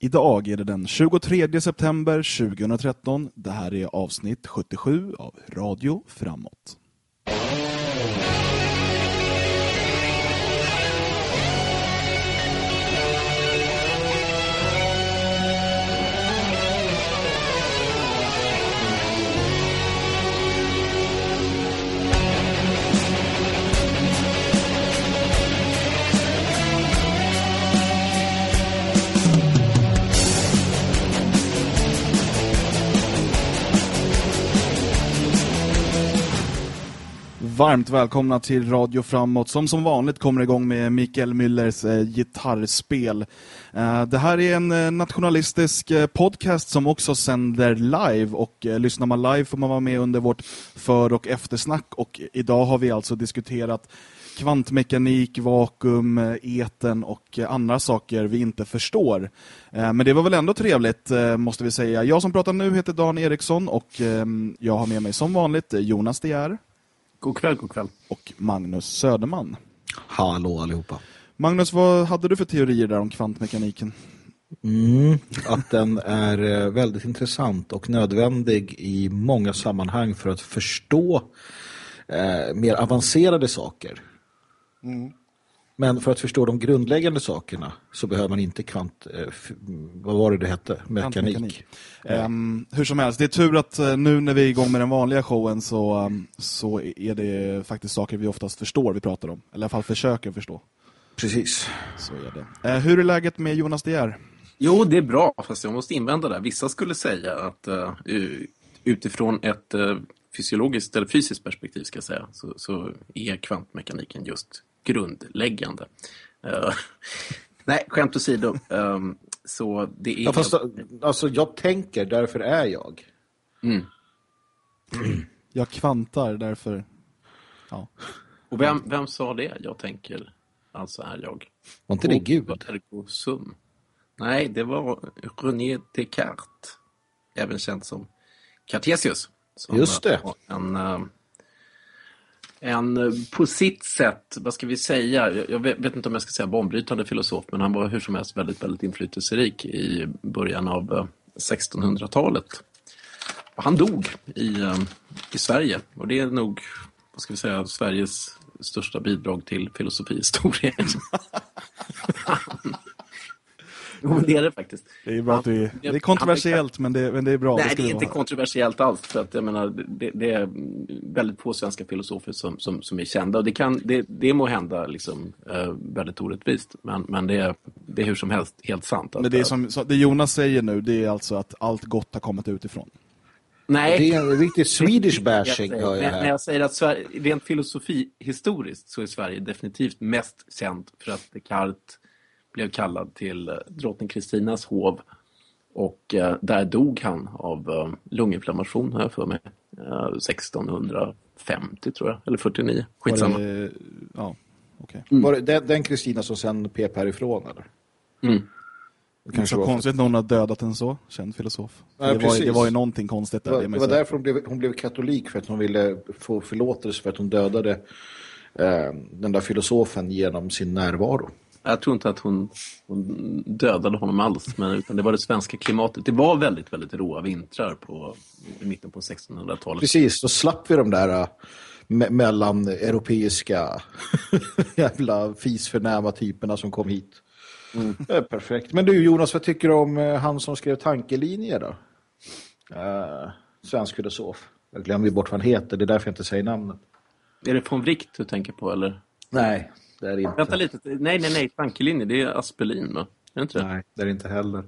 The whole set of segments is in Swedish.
Idag är det den 23 september 2013. Det här är avsnitt 77 av Radio Framåt. Varmt välkomna till Radio Framåt som som vanligt kommer igång med Mikael Müllers eh, gitarrspel. Eh, det här är en eh, nationalistisk eh, podcast som också sänder live och eh, lyssnar man live får man vara med under vårt för- och eftersnack och idag har vi alltså diskuterat kvantmekanik, vakuum, eh, eten och eh, andra saker vi inte förstår. Eh, men det var väl ändå trevligt måste vi säga. Jag som pratar nu heter Dan Eriksson och ehm, jag har med mig som vanligt Jonas De Geer God kväll, god kväll. och Magnus Söderman. Hallå allihopa. Magnus, vad hade du för teorier där om kvantmekaniken? Mm, att den är eh, väldigt intressant och nödvändig i många sammanhang för att förstå eh, mer avancerade saker. Men för att förstå de grundläggande sakerna så behöver man inte kvant... Eh, vad var det det hette? Mekanik. Ehm, hur som helst, det är tur att eh, nu när vi är igång med den vanliga showen så, ehm, så är det faktiskt saker vi oftast förstår vi pratar om. Eller i alla fall försöker förstå. Precis. Så är det. Eh, hur är läget med Jonas De Geer? Jo, det är bra, fast jag måste invända där. Vissa skulle säga att uh, utifrån ett uh, fysiologiskt eller fysiskt perspektiv ska jag säga, så, så är kvantmekaniken just grundläggande. Uh, nej, skämt åsido. Um, så det är... Ja, fast, alltså, jag tänker, därför är jag. Mm. Jag kvantar därför... Ja. Och vem, vem sa det? Jag tänker, alltså är jag. Var inte det Gud? Ergo sum. Nej, det var René Descartes, även känd som Cartesius. Som Just det. En, eh, en eh, på sitt sätt, vad ska vi säga, jag- vet, vet inte om jag ska säga banbrytande filosof, men han var hur som helst väldigt, väldigt inflytelserik i början av eh, 1600-talet. Och Han dog i, eh, i Sverige och det är nog, vad ska vi säga, Sveriges största bidrag till filosofihistorien. jo, men det är det faktiskt. Det är bra att vi... Det är kontroversiellt, men det, men det är bra. Nej, ska det är inte vara. kontroversiellt alls. För att, jag menar, det, det är väldigt få svenska filosofer som, som, som är kända. Och det, kan, det, det må hända liksom, eh, väldigt orättvist. Men, men det, är, det är hur som helst helt sant. Men det, är som, så, det Jonas säger nu, det är alltså att allt gott har kommit utifrån. nej, Det är en riktig Swedish jag bashing, säger. hör jag Men när jag säger att Sverige, rent filosofihistoriskt så är Sverige definitivt mest känt för att Descartes blev kallad till eh, drottning Kristinas hov. Och eh, där dog han av eh, lunginflammation, har jag för mig. Eh, 1650 tror jag, eller 49. Var Skitsamma. det- Ja, okej. Var det den- Kristina som sen pep härifrån, eller? Mm. Det Kanske så var- konstigt att någon har dödat en så känd filosof. Ja, det, var, det var ju någonting konstigt där. Det var, det det var därför hon blev, hon blev katolik, för att hon ville få förlåtelse för att hon dödade eh, den där filosofen genom sin närvaro. Jag tror inte att hon, hon dödade honom alls, men utan det var det svenska klimatet. Det var väldigt, väldigt råa vintrar på, i mitten på 1600-talet. Precis, då slapp vi de där me mellan europeiska jävla fisförnäma typerna som kom hit. Det är perfekt. Men du Jonas, vad tycker du om eh, han som skrev tankelinjer då? Eh, svensk filosof. Jag glömmer bort vad han heter, det är därför jag inte säger namnet. Är det von Wright du tänker på, eller? Nej, det är inte. Vänta lite. Nej, nej, nej. Tankelinje, det är Aspelin, va? Är det inte det? Nej, det är det inte heller.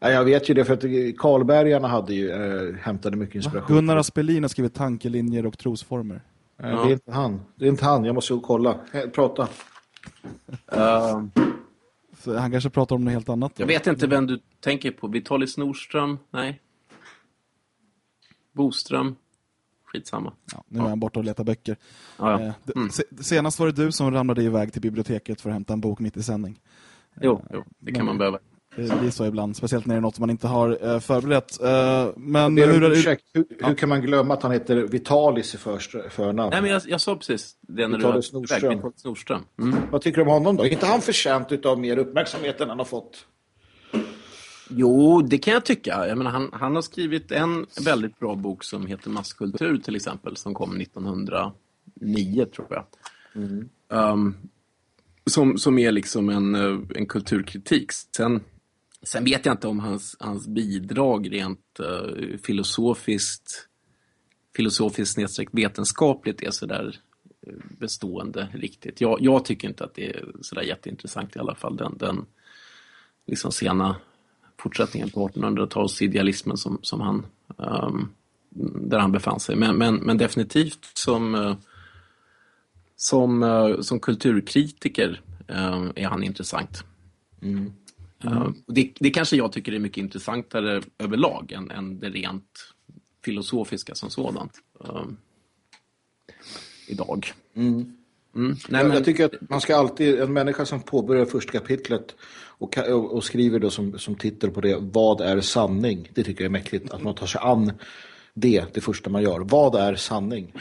Nej, jag vet ju det för att Karlbergarna hade ju, äh, hämtade mycket inspiration. Gunnar Aspelin har skrivit tankelinjer och trosformer. Nej, Det är inte han. Det är inte han, jag måste gå och kolla. Eh, Prata. Eh, Så han kanske pratar om något helt annat. då. jag vet inte vem du tänker på. Vitalis Nordström? Nej. Boström? Skitsamma. Ja, nu är han borta och letar böcker. Ja, ja. Eh, Mm. se- Senast var det du som ramlade iväg till biblioteket för att hämta en bok mitt i sändning. Jo, jo, det kan man behöva. Det blir så ibland, speciellt när det är något man inte har eh, förberett. Eh, men är, hur, hur, hur, kan man glömma att han heter Vitalis i först, förnamn? Nej, men jag, jag sa precis det när Vitalis du var Nordström. Vitalis Nordström. Mm. Vad tycker du om honom då? Är inte han förtjänt av mer uppmärksamhet än han har fått? Jo, det kan jag tycka. Jag menar, han, han har skrivit en väldigt bra bok som heter Masskultur till exempel, som kom 1909 tror jag. Mm. Um, som, som är liksom en, eh, en kulturkritik. Sen, sen vet jag inte om hans, hans bidrag rent uh, filosofiskt filosofiskt vetenskapligt är sådär eh, bestående riktigt. Jag, jag, tycker inte att det är sådär jätteintressant i alla fall. Den, den liksom sena fortsättningen på 1800-talsidealismen som, som han, um, där han befann sig. Men, men, men definitivt som, uh, som, uh, som kulturkritiker uh, är han intressant. Mm. Mm. Det, det kanske jag tycker är mycket intressantare överlag än, än det rent filosofiska som sådant. idag. Mm. Mm. Nej, men... Jag tycker att man ska alltid, en människa som påbörjar första kapitlet och, och, skriver då som, som titel på det, vad är sanning? Det tycker jag är mäktigt, att man tar sig an det, det första man gör. Vad är sanning?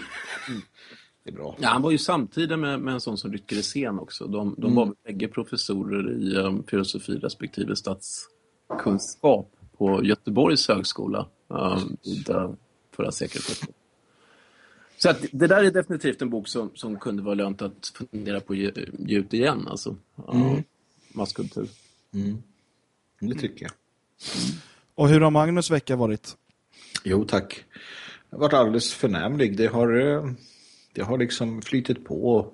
Det är bra. Ja, han var ju samtida med, med en sån som Rytger Sen också. De, de mm. var bägge professorer i um, filosofi respektive statskunskap på Göteborgs högskola um, förra seklet. Så att det där är definitivt en bok som, som kunde vara lönt att fundera på ge, ge ut igen. Alltså. Mm. Masskultur. Mm. Det tycker jag. Mm. Och hur har Magnus vecka varit? Jo, tack. Det har varit alldeles förnämlig. Det har, eh, det har liksom flytit på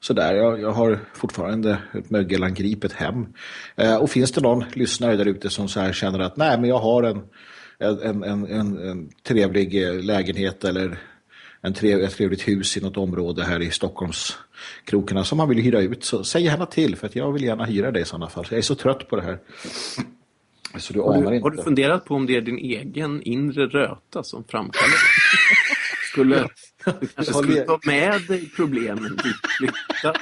sådär. Jag, jag har fortfarande ett mögelangripet hem. Eh, och finns det någon lyssnare där ute som så här känner att nej, men jag har en, en, en, en, en trevlig eh, lägenhet eller en trev, ett trevligt hus i något område här i Stockholmskrokarna som man vill hyra ut så säg gärna till för att jag vill gärna hyra det i sådana fall. Jag är så trött på det här. Så du har, du, inte. har du funderat på om det är din egen inre röta som framkallar skulle, Du kanske skulle ta med dig problemen flytta.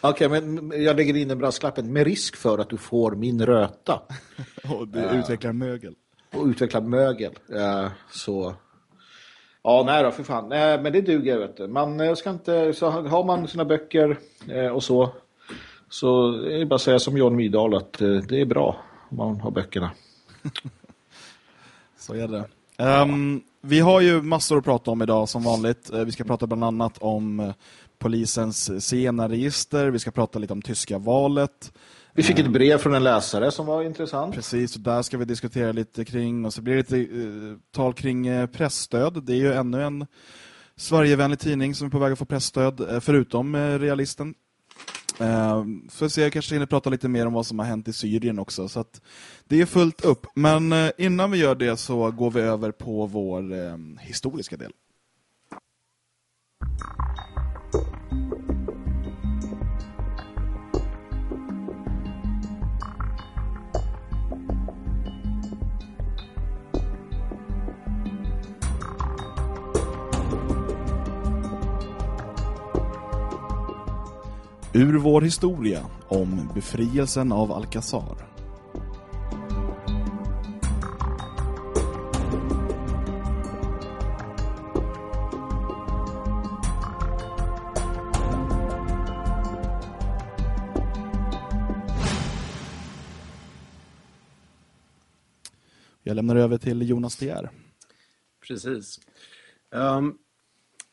Okej, okay, men jag lägger in en brasklappen med risk för att du får min röta. Och du uh, utvecklar mögel. Och utvecklar mögel. Uh, så Ja, nej då, för fan. Nej, men det duger, vet du. Man eh, ska inte, så har man sina böcker eh, och så, så är det bara att säga som John Myrdal att eh, det är bra om man har böckerna. så är det. Um, vi har ju massor att prata om idag som vanligt. Eh, vi ska prata bland annat om eh, polisens sena-register. Vi ska prata lite om tyska valet. Vi fick ett brev från en läsare som var intressant. Precis, och där ska vi diskutera lite kring, och så blir det lite uh, tal kring uh, pressstöd. Det är ju ännu en Sverigevänlig tidning som är på väg att få pressstöd, uh, förutom realisten. Uh, får se, jag kanske hinner prata lite mer om vad som har hänt i Syrien också. Så att det är fullt upp. Men innan vi gör det så går vi över på vår historiska del. Ur vår historia om befrielsen av Alcazar. Jag lämnar över till Jonas Dier. Precis. Um,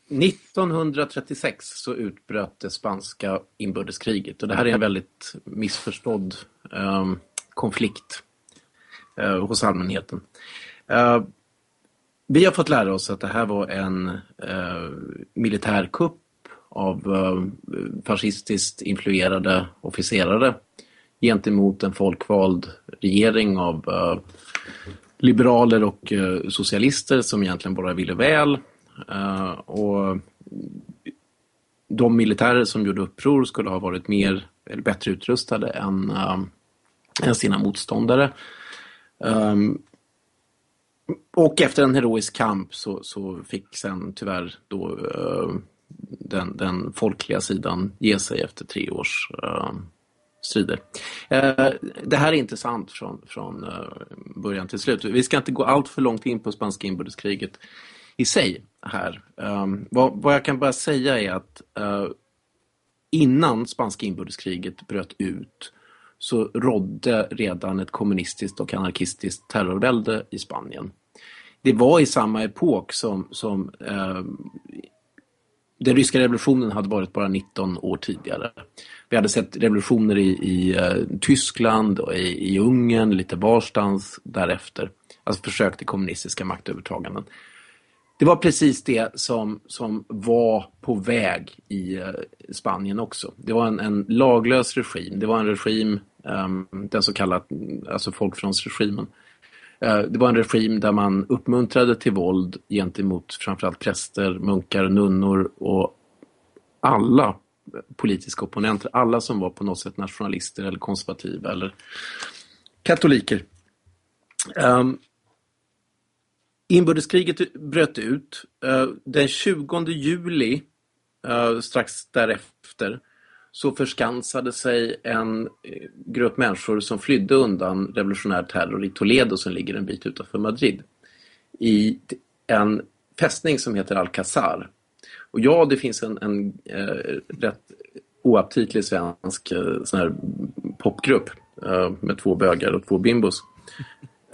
1936 så utbröt det spanska inbördeskriget och det här är en väldigt missförstådd eh, konflikt eh, hos allmänheten. Eh, vi har fått lära oss att det här var en eh, militärkupp av eh, fascistiskt influerade officerare gentemot en folkvald regering av eh, liberaler och socialister som egentligen bara ville väl Eh, och de militärer som gjorde uppror skulle ha varit mer eller bättre utrustade än, uh, än sina motståndare. Um, och efter en heroisk kamp så, så fick sen tyvärr då uh, den, den, folkliga sidan ge sig efter tre års strider. det här är intressant från, från början till slut. Vi ska inte gå allt för långt in på spanska inbördeskriget i sig här. Um, vad, vad, jag kan bara säga är att uh, innan spanska inbördeskriget bröt ut så rådde redan ett kommunistiskt och anarkistiskt terrorvälde i Spanien. Det var i samma epok som, som eh, den ryska revolutionen hade varit bara 19 år tidigare. Vi hade sett revolutioner i, i uh, Tyskland och i, i Ungern, lite varstans därefter. Alltså försök till kommunistiska maktövertaganden. Det var precis det som, som var på väg i eh, Spanien också. Det var en, en, laglös regim. Det var en regim, um, den så kallade alltså folkfrontsregimen, eh, det var en regim där man uppmuntrade till våld gentemot framförallt präster, munkar, nunnor och alla politiska opponenter. Alla som var på något sätt nationalister eller konservativa eller katoliker. Um, inbördeskriget bröt ut. Eh, den 20 juli, eh, strax därefter, så förskansade sig en eh, grupp människor som flydde undan revolutionär terror i Toledo som ligger en bit utanför Madrid i en fästning som heter Alcazar. Och ja, det finns en, en eh, rätt oaptitlig svensk eh, sån här popgrupp eh, med två bögar och två bimbos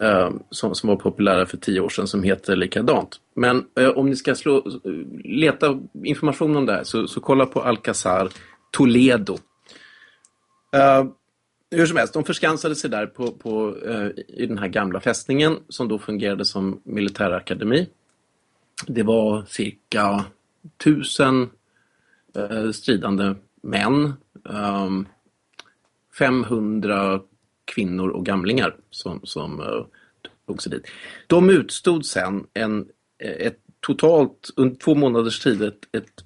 Ehm, som, som var populära för tio år sedan som heter likadant. Men eh, om ni ska slå, leta information om det här så, så kolla på Alcazar Toledo. Ehm, hur som helst, de förskansade sig där på, på eh, i den här gamla fästningen som då fungerade som militärakademi. Det var cirka tusen eh, stridande män, ehm, 500 kvinnor och gamlingar som, som uh, tog sig dit. De utstod sen en, eh, ett totalt, under två månaders tid, ett, ett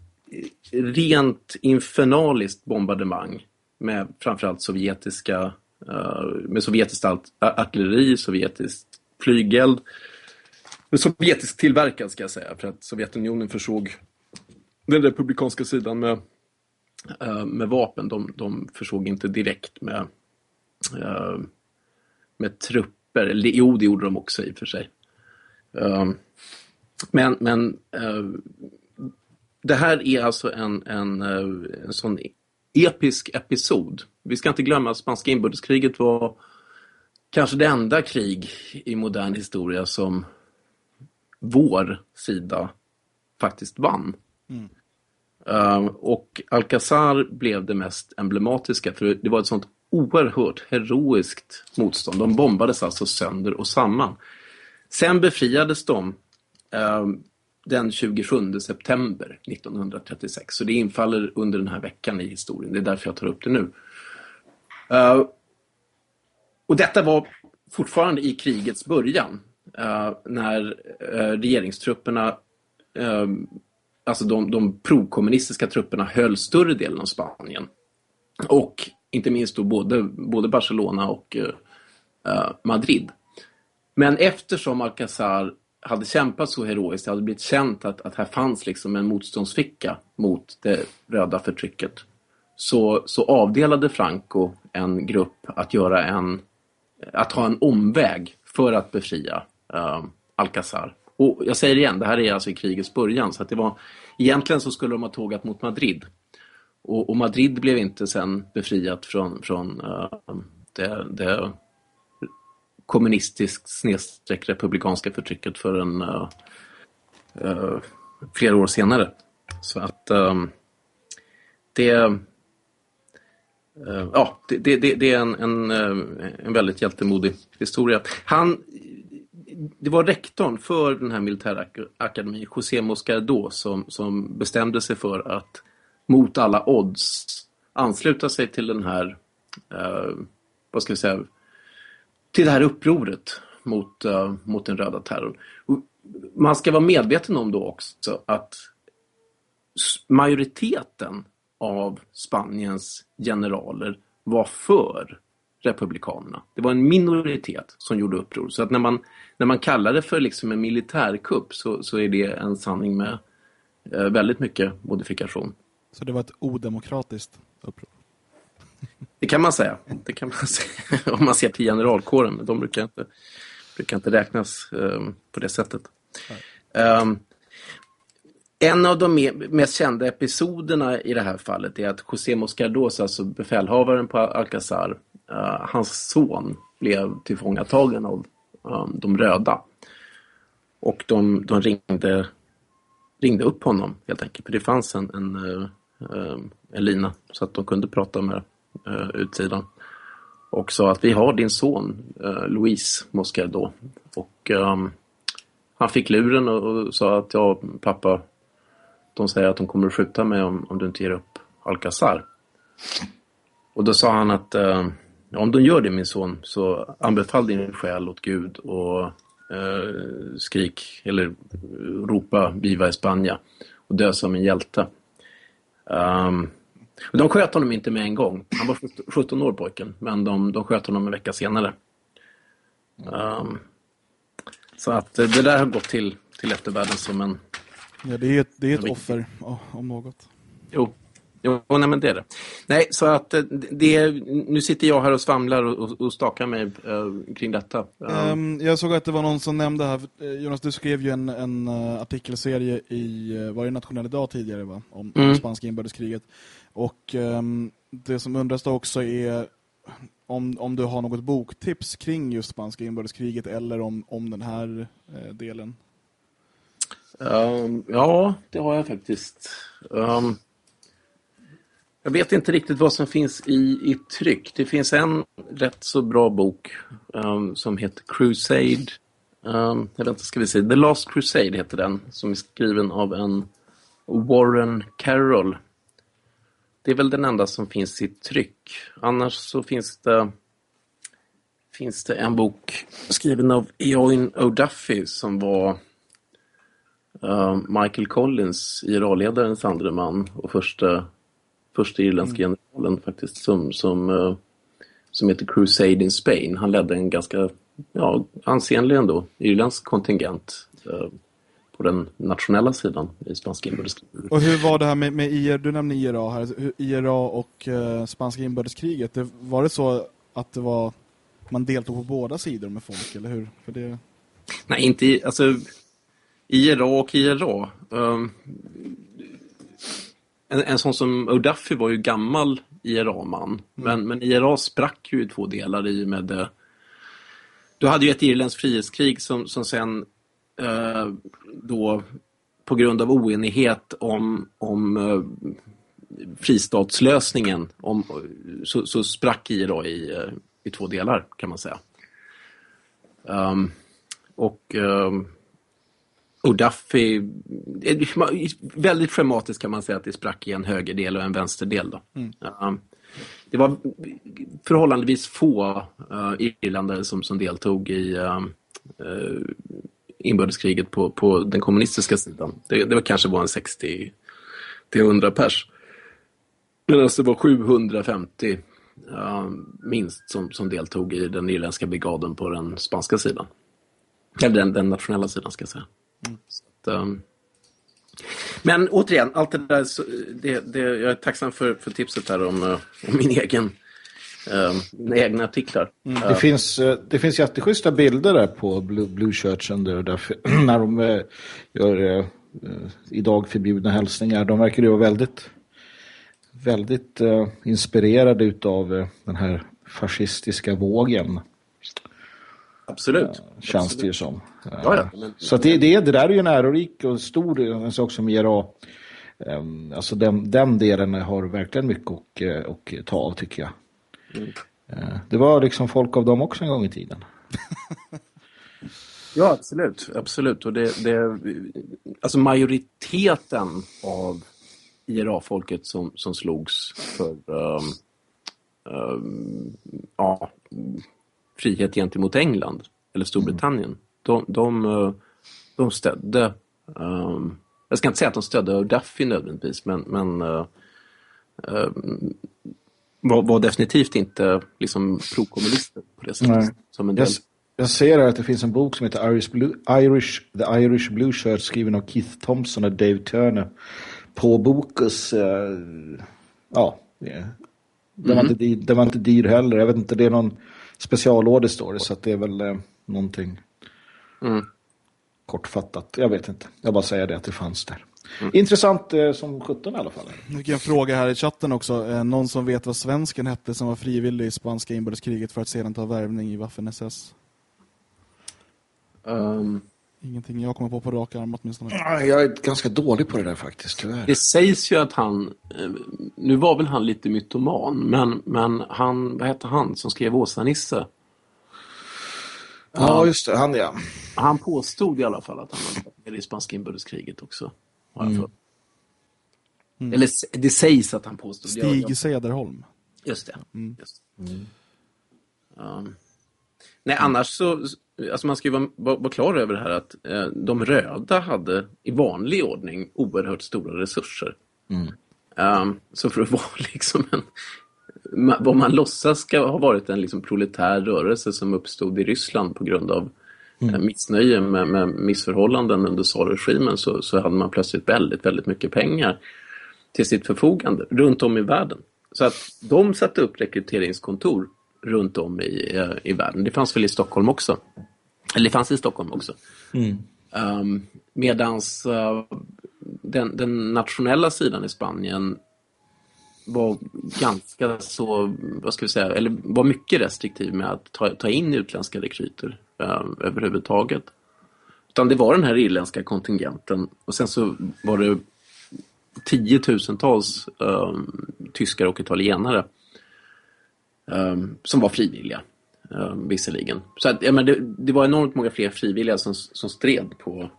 rent infernaliskt bombardemang med framförallt sovjetiska uh, med sovjetiskt artilleri, sovjetiskt flygeld Sovjetiskt tillverkad ska jag säga för att Sovjetunionen försåg den republikanska sidan med, uh, med vapen. De, de försåg inte direkt med uh, med trupper. Jo, det gjorde de också i och för sig. men men det här är alltså en, en, eh, en sån episk episod. Vi ska inte glömma att spanska inbördeskriget var kanske det enda krig i modern historia som vår sida faktiskt vann. Mm. Uh, och Alcazar blev det mest emblematiska för det var ett sånt oerhört heroiskt motstånd. De bombades alltså sönder och samman. Sen befriades de eh, den 27 september 1936. Så det infaller under den här veckan i historien. Det är därför jag tar upp det nu. Eh, och detta var fortfarande i krigets början. Eh, när eh, regeringstrupperna, ehm, alltså de, de prokommunistiska trupperna höll större delen av Spanien. Och inte minst då både, både Barcelona och eh, eh, Madrid. Men eftersom Alcazar hade kämpat så heroiskt, det hade blivit känt att, att här fanns liksom en motståndsficka mot det röda förtrycket. Så, så avdelade Franco en grupp att göra en, att ha en omväg för att befria eh, Alcazar. Och jag säger igen, det här är alltså i krigets början så att det var, egentligen så skulle de ha tågat mot Madrid. Och, och Madrid blev inte sen befriat från, från uh, det, det kommunistiskt snedstreck republikanska förtrycket förrän uh, eh, uh, eh, flera år senare. Så att um, det, uh, ja, det, det, det, är en, en, en väldigt hjältemodig historia. Han, det var rektorn för den här militärakademin, José Moscardo, som, som bestämde sig för att mot alla odds ansluta sig till den här, eh, vad ska vi säga, till det här upproret mot, eh, mot den röda terrorn. Man ska vara medveten om då också att majoriteten av Spaniens generaler var för republikanerna. Det var en minoritet som gjorde uppror. Så att när man, när man kallar det för liksom en militärkupp så, så är det en sanning med eh, väldigt mycket modifikation. Så det var ett odemokratiskt uppror? Det kan man säga. Det kan man säga. Om man ser till generalkåren. De brukar inte, brukar inte räknas um, på det sättet. Um, en av de mest kända episoderna i det här fallet är att José Moscardos, alltså befälhavaren på Alcazar, uh, hans son blev tillfångatagen av um, de röda. Och de, de ringde, ringde upp honom helt enkelt. För det fanns en, en, eh, eh, en lina så att de kunde prata med eh, utsidan. Och sa att vi har din son uh, Louise Moscardot. Och um, han fick luren och, och, sa att ja pappa, de säger att de kommer att skjuta mig om, om du inte ger upp Alcazar. Och då sa han att um, om de gör det min son så anbefall din själ åt Gud och skrik eller ropa Viva España och dö som en hjälte. Um, och de sköt honom inte med en gång. Han var 17 år pojken, men de, de sköt honom en vecka senare. Um, så att det där har gått till, till eftervärlden som en... Ja, det är ett, det är ett offer om något. Jo, Jo, nej, men det är det. Nej, så att eh, det, nu sitter jag här och svamlar och, och stakar mig uh, kring detta. Um, jag såg att det var någon som nämnde här, eh, Jonas, du skrev ju en, en artikelserie i Var det nationell idag tidigare va? Om, mm. spanska inbördeskriget. Och um, det som undras då också är om, om du har något boktips kring just spanska inbördeskriget eller om, om den här delen. Um, ja, det har jag faktiskt. Um, jag vet inte riktigt vad som finns i, i tryck. Det finns en rätt så bra bok um, som heter Crusade. Um, jag inte, ska vi se. The Last Crusade heter den. Som är skriven av en Warren Carroll. Det är väl den enda som finns i tryck. Annars så finns det finns det en bok skriven av Eoin O'Duffy som var uh, Michael Collins, IRA-ledarens andre man och första första irländska mm. generalen faktiskt som, som, uh, som heter Crusade in Spain. Han ledde en ganska ja, ansenlig ändå irländsk kontingent uh, på den nationella sidan i spanska inbördeskriget. Och hur var det här med, med IR, du nämnde IRA här, IRA och uh, spanska inbördeskriget, det, var det så att det var man deltog på båda sidor med folk, eller hur? För det... Nej, inte alltså IRA och IRA. Um, en, en sån som O'Duffy var ju gammal IRA-man. Mm. Men, men IRA sprack ju i två delar i med det. Du hade ju ett irländskt frihetskrig som, som sen eh, då på grund av oenighet om, om eh, fristatslösningen om, så, så sprack IRA i, eh, i två delar kan man säga. Um, och um, och Duffy, väldigt schematiskt kan man säga att det sprack i en högerdel och en vänsterdel. Då. Mm. Uh, det var förhållandevis få uh, irländare som, som deltog i uh, uh, inbördeskriget på, på den kommunistiska sidan. Det, det var kanske var en 60 till 100 pers. Medan det var 750 uh, minst som, som deltog i den irländska brigaden på den spanska sidan. Eller den, den nationella sidan ska jag säga. Att, um... Men återigen, allt det där, det, det, jag är tacksam för, för tipset här om, uh, om min egen, uh, mina egna artiklar. Mm. Det, finns, uh, det finns jätteschyssta bilder där på Blue, Blue Churchen där, därför, när de uh, gör idag förbjudna hälsningar. De verkar ju vara väldigt, väldigt inspirerade av den här fascistiska vågen. Absolut. Känns Absolut. det ju som. Ja, ja. Men, så det, det, det där är ju en ärorik och stor en sak som IRA. Um, alltså den, den delen har verkligen mycket att eh, och ta av tycker jag. Mm. Uh, det var liksom folk av dem också en gång i tiden. ja, absolut. Absolut. Och det, det, alltså majoriteten av IRA-folket som, som slogs för um, um, ja, frihet gentemot England eller Storbritannien. Mm. De, de, eh, de stödde, um, jag ska inte säga att de stödde Duffy nödvändigtvis, men, men uh, uh, var, var, definitivt inte liksom pro-kommunister på det sättet. Som en del. Jag, jag ser att det finns en bok som heter Irish, Blue, Irish, The Irish Blue Shirt skriven av Keith Thompson och Dave Turner på Bokus. Uh, ja, yeah. den, mm. var inte, den var inte dyr heller. Jag vet inte, det är någon specialorder står det så att det är väl eh, någonting mm. kortfattat. Jag vet inte. Jag bara säger det att det fanns där. Mm. Intressant eh, som 17 i alla fall. Nu fick en fråga här i chatten också. Eh, någon som vet vad svensken hette som var frivillig i spanska inbördeskriget för att sedan ta värvning i Waffen-SS? Um, Ingenting jag kommer på på rak arm åtminstone. Jag är ganska dålig på det där faktiskt, tyvärr. Det sägs ju att han, eh, nu var väl han lite mytoman, men, men han, vad hette han som skrev Åsa-Nisse? Ja, just det, han ja. Han påstod i alla fall att han var med i spanska inbördeskriget också. Mm. Mm. Eller det sägs att han påstod. Stig Sederholm. Just det. Mm. Just. Mm. Um. Nej, annars så, alltså man ska ju vara, vara, vara klar över det här att eh, de röda hade i vanlig ordning oerhört stora resurser. Mm. Um, så för att vara liksom en, vad man låtsas ska ha varit en liksom proletär rörelse som uppstod i Ryssland på grund av mm. Eh, missnöje med, med missförhållanden under tsarregimen så, så hade man plötsligt väldigt, väldigt mycket pengar till sitt förfogande runt om i världen. Så att de satte upp rekryteringskontor runt om i, eh, i världen. Det fanns väl i Stockholm också. Eller det fanns i Stockholm också. Mm. Um, medans uh, den, den, nationella sidan i Spanien var ganska så, vad ska vi säga, eller var mycket restriktiv med att ta, ta in utländska rekryter uh, överhuvudtaget. Utan det var den här irländska kontingenten och sen så var det tiotusentals uh, tyskar och italienare Ehm, som var frivilliga. Um, visserligen. Så att, ja, men det, det, var enormt många fler frivilliga som, som stred på,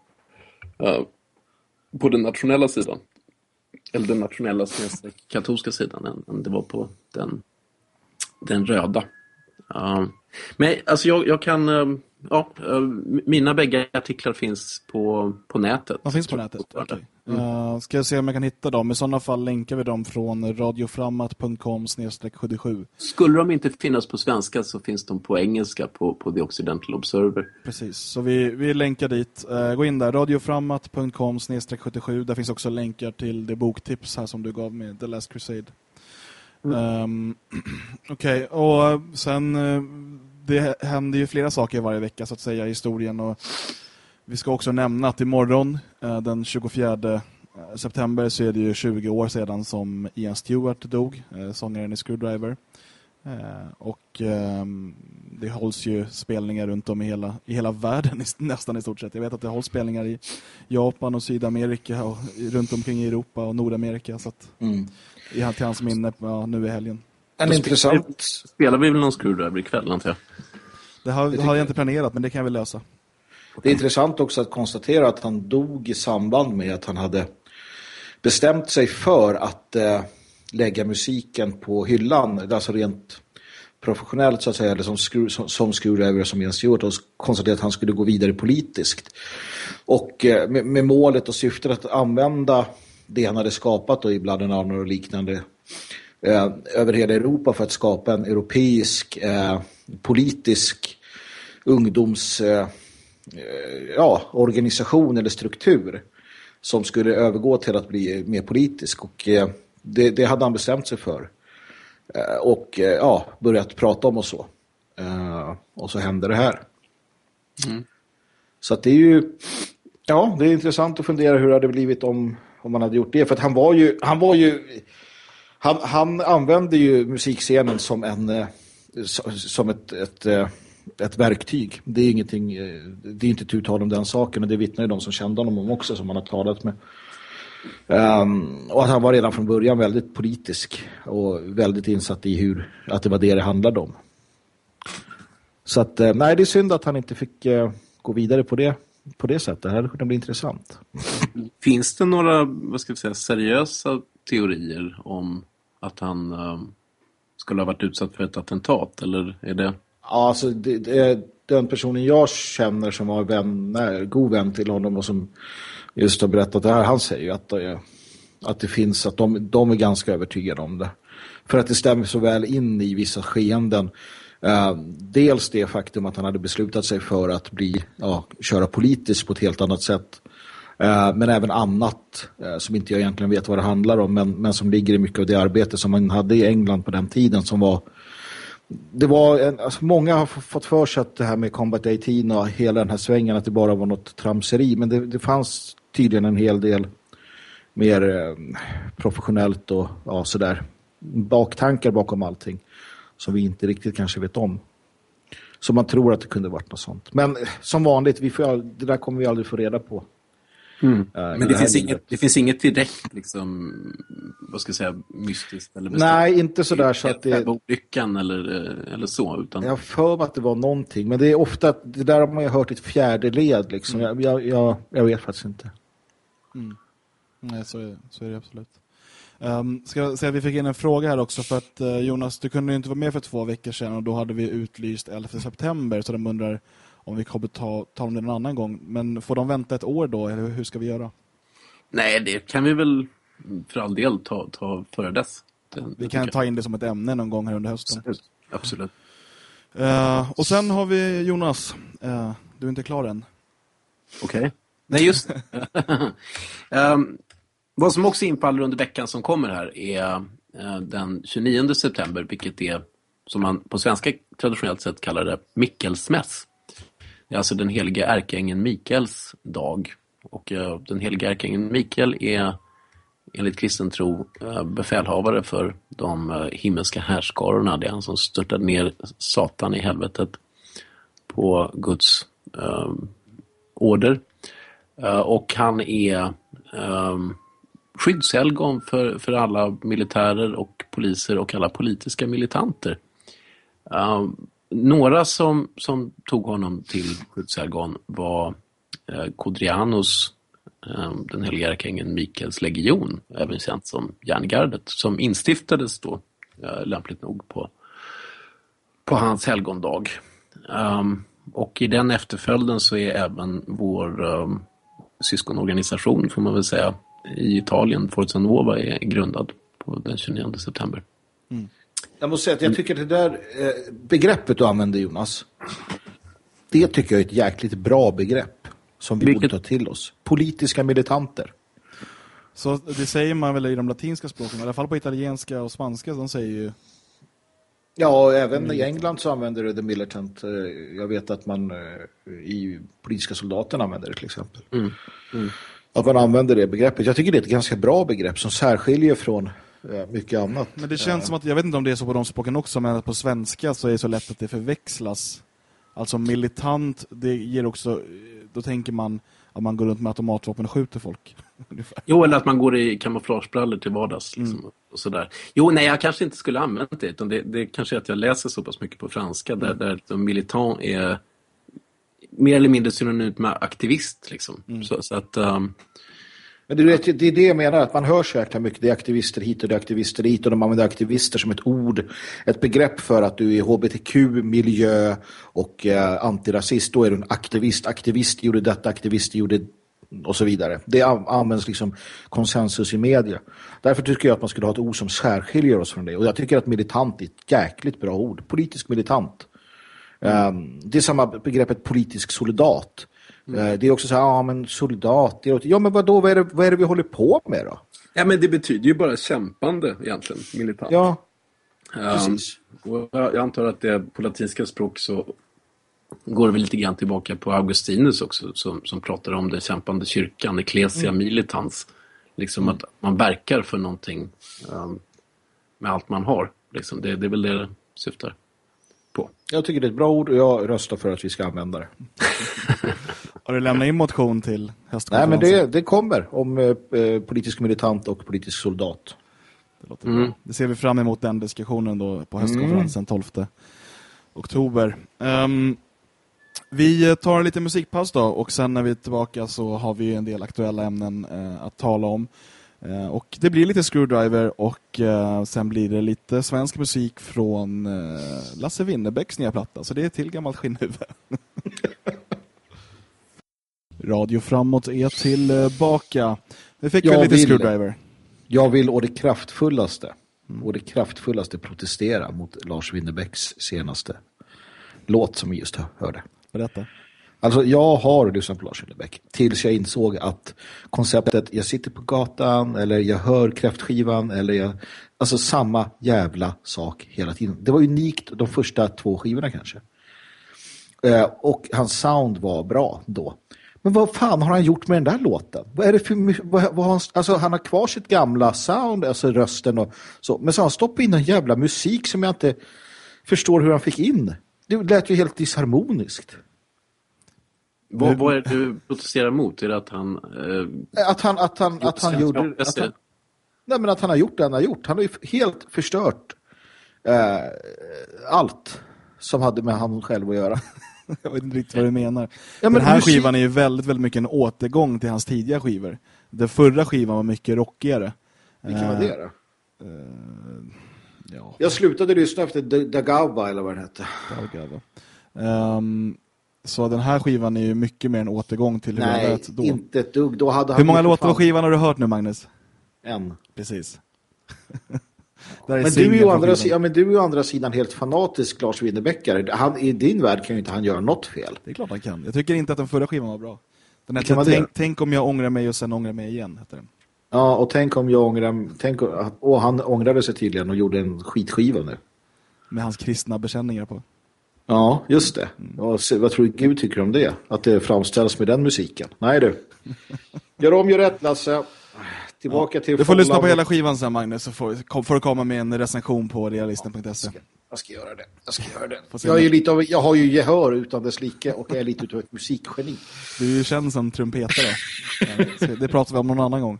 uh, på den nationella sidan. Eller den nationella katolska sidan än, än, det var på den, den röda. Uh, men alltså jag, jag kan... Uh, ja, mina bägge artiklar finns på, på nätet. De finns på nätet? Okay. Mm. Uh, ska jag se om jag kan hitta dem. I sådana fall länkar vi dem från radioframmat.com 77. Skulle de inte finnas på svenska så finns de på engelska på, på The Occidental Observer. Precis, så vi, vi länkar dit. Uh, gå in där, radioframmat.com 77. Där finns också länkar till det boktips här som du gav med The Last Crusade. Mm. Um, Okej, okay. och sen det händer ju flera saker varje vecka så att säga i historien och vi ska också nämna att imorgon, eh, den 24 eh, september, så är det ju 20 år sedan som Ian Stewart dog, eh, sångaren i Screwdriver. Och ehm, det hålls ju spelningar runt om i hela, i hela världen nästan i stort sett. Jag vet att det hålls spelningar i Japan och Sydamerika och runt omkring i Europa och Nordamerika. Så att mm. i till hans minne ja, nu i helgen. En intressant... Spelar vi väl någon Screwdriver ikväll, antar jag? Det har, det har jag inte planerat, men det kan vi lösa. Det är intressant också att konstatera att han dog i samband med att han hade bestämt sig för att eh, lägga musiken på hyllan, alltså rent professionellt så att säga, eller som, skru, som, som screwdriver som Jens gjort och konstaterade att han skulle gå vidare politiskt. Och eh, med, med, målet och syftet att använda det han hade skapat då i Blood and Honor och liknande eh, över hela Europa för att skapa en europeisk eh, politisk ungdoms eh, Eh, ja, organisation eller struktur som skulle övergå till att bli mer politisk. Och eh, det, det hade han bestämt sig för. Eh, och ja, börjat prata om och så. Och så hände det här. Mm. så att det är ju ja, det är intressant att fundera hur det hade blivit om, om man hade gjort det. För att han var ju han var ju han, han använde ju musikscenen som en eh, som ett, ett eh, ett verktyg. Det är ingenting, eh, det är inte ett uttal om den saken och det vittnar ju de som kände honom om också som man har talat med. Um, och att han var redan från början väldigt politisk och väldigt insatt i hur att det var det det handlade om. Så att, nej det är synd att han inte fick gå vidare på det på det sättet. Det här kunde bli intressant. Finns det några vad ska vi säga, seriösa teorier om att han um, skulle ha varit utsatt för ett attentat eller är det Ja, alltså det, det, den personen jag känner som var vän, nej, god vän till honom och som just har berättat det här, han säger ju att, det, att det finns, att de, de är ganska övertygade om det. För att det stämmer så väl in i vissa skeenden. Uh, dels det faktum att han hade beslutat sig för att bli, ja, köra politiskt på ett helt annat sätt. Eh, men även annat eh, som inte jag egentligen vet vad det handlar om men, men som ligger i mycket av det arbete som man hade i England på den tiden som var det var en, alltså många har fått för sig att det här med Combat 18 och hela den här svängen att det bara var något tramseri men det, det fanns tydligen en hel del mer eh, professionellt och ja, sådär. Baktankar bakom allting som vi inte riktigt kanske vet om. Så man tror att det kunde varit något sånt. Men eh, som vanligt, vi får, det där kommer vi aldrig få reda på. Mm. Uh, Men det, finns inget, det finns inget direkt liksom, vad ska jag säga, mystiskt eller Nej, inte sådär så att det... Olyckan eller, eller så. Utan... Jag har för mig att det var någonting. Men det är ofta, det där har man ju hört i ett fjärde led liksom. Mm. Jag, jag, jag, vet faktiskt inte. Mm. Nej, så är, så är det absolut. Um, ska jag säga att vi fick in en fråga här också för att uh, Jonas, du kunde ju inte vara med för två veckor sedan och då hade vi utlyst 11 september så de undrar om vi kommer ta, ta om det en annan gång. Men får de vänta ett år då eller hur ska vi göra? Nej, det kan vi väl för all del ta, ta före dess. Det, vi kan ta in det som ett ämne någon gång här under hösten. Absolut. Uh, och sen har vi Jonas. Uh, du är inte klar än. Okej. Okay. Nej, just um, Vad som också infaller under veckan som kommer här är uh, den 29 september, vilket är som man på svenska traditionellt sett kallar det Mikkelsmäss. Det är alltså den helige ärkeängeln Mikaels dag. Och uh, den helige ärkeängeln Mikael är enligt kristen tro uh, befälhavare för de eh, himmelska härskarorna. Det är han som störtade ner Satan i helvetet på Guds order. Eh, och han är um, skyddshelgon för, för alla militärer och poliser och alla politiska militanter. Ehm, några som, som tog honom till skyddshelgon var eh, Kodrianus, eh, den heliga ärkeängeln Mikaels legion, även känt som järngardet, som instiftades då eh, lämpligt nog på, på hans helgondag. Um, och i den efterföljden så är även vår um, syskonorganisation får man väl säga i Italien, Forza Nuova, är grundad på den 29 september. Mm. Jag måste säga att jag tycker att det där eh, begreppet du använder Jonas, det tycker jag är ett jäkligt bra begrepp som vi Vilket... borde ta till oss. Politiska militanter. Så det säger man väl i de latinska språken, i alla fall på italienska och spanska, de säger ju Ja, även mm. i England så använder det the militant. Eh, jag vet att man eh, i politiska soldaterna använder det till exempel. Mm. Mm. Att man använder det begreppet. Jag tycker det är ett ganska bra begrepp som särskiljer från mycket annat. Men det känns som att, jag vet inte om det är så på de språken också, men på svenska så är det så lätt att det förväxlas. Alltså militant, det ger också, då tänker man att man går runt med automatvapen och skjuter folk. jo, eller att man går i kamouflagebrallor till vardags. Liksom, mm. och sådär. Jo, nej, jag kanske inte skulle använt det. Utan det, det kanske är att jag läser så pass mycket på franska. Mm. Där, där liksom, militant är mer eller mindre synonymt med aktivist. Liksom. Mm. Så, så, att... Um, men du vet, det är det jag menar, att man hör så jäkla mycket. Det är aktivister hit och det är aktivister dit. Och de använder aktivister som ett ord, ett begrepp för att du är hbtq, miljö och eh, antirasist. Då är du en aktivist. Aktivist gjorde detta, aktivist gjorde och så vidare. Det används liksom konsensus i media. Därför tycker jag att man skulle ha ett ord som särskiljer oss från det. Och jag tycker att militant är ett jäkligt bra ord. Politisk militant. Mm. Um, det är samma begreppet politisk soldat. Mm. Det är också så här, ja men soldat. Ja men vadå, vad är, det, vad är det vi håller på med då? Ja men det betyder ju bara kämpande egentligen, militant. Ja, um, precis. jag antar att det på latinska språk så går det lite grann tillbaka på Augustinus också som, som pratar om den kämpande kyrkan, ecclesia mm. militans. Liksom mm. att man verkar för någonting um, med allt man har. Liksom. Det, det är väl det det syftar på. Jag tycker det är ett bra ord och jag röstar för att vi ska använda det. Har du lämnat in motion till höstkonferensen? Nej, men det, det kommer om eh, eh, politisk militant och politisk soldat. Det, låter mm. bra. det ser vi fram emot den diskussionen då på höstkonferensen mm. 12 oktober. Um, vi tar en liten musikpaus då och sen när vi är tillbaka så har vi en del aktuella ämnen uh, att tala om. Uh, och det blir lite Screwdriver och uh, sen blir det lite svensk musik från Lasse Winnerbäcks nya platta. Så det är till gammalt skinnhuvud. Radio Framåt är tillbaka. Vi fick jag lite vill, Screwdriver. Jag vill å det kraftfullaste mm. och det kraftfullaste protestera mot Lars Winnerbäcks senaste låt som vi just hörde. Berätta. Alltså jag har lyssnat på Lars Winnerbäck tills jag insåg att konceptet jag sitter på gatan eller jag hör kräftskivan eller jag, alltså samma jävla sak hela tiden. Det var unikt de första två skivorna kanske. Eh, och hans sound var bra då. Men vad fan har han gjort med den där låten? Vad är det för, vad, vad han, alltså han har kvar sitt gamla sound, alltså rösten och så. Men så har han stoppat in en jävla musik som jag inte förstår hur han fick in. Det lät ju helt disharmoniskt. Vad, vad är det du protesterar mot? Är det att han... Eh, att han, att han, att han gjorde... Att han, nej, men att han har gjort det han har gjort. Han har ju helt förstört eh, allt som hade med han själv att göra. Jag vet inte riktigt vad du menar. Ja, Den här skivan är ju väldigt, väldigt mycket en återgång till hans tidiga skivor. Den förra skivan var mycket rockigare. Vilken var det då? Uh, ja. Jag slutade lyssna efter Dagava eller vad det hette. Dagava. Um, så den här skivan är ju mycket mer en återgång till hur Nej, det lät då. Nej, inte ett dugg. Då hade hur många låtar på skivan har du hört nu, Magnus? En. Precis. men, du är ju andra, ja, men du är ju andra sidan helt fanatisk Lars Winnerbäckare. Han, I din värld kan ju inte han göra något fel. Det är klart han kan. Jag tycker inte att den förra skivan var bra. Den hette tänk, tänk om jag ångrar mig och sen ångrar mig igen. Heter den. Ja, och tänk om jag ångrar tänk, Och han ångrade sig tydligen och gjorde en skitskiva nu. Med hans kristna bekänningar på. Ja, just det. Mm. Och vad tror du Gud tycker om det? Att det framställs med den musiken? Nej du. Gör om, gör rätt Lasse. Tillbaka ja. till... Du får lyssna på hela skivan sen Magnus så får, får du komma med en recension på realisten.se. Ja, jag ska göra det. Jag ska göra det. Jag, är lite av, jag har ju gehör utan dess like och är lite av ett musikgeni. Du känd som trumpetare. det pratar vi om någon annan gång.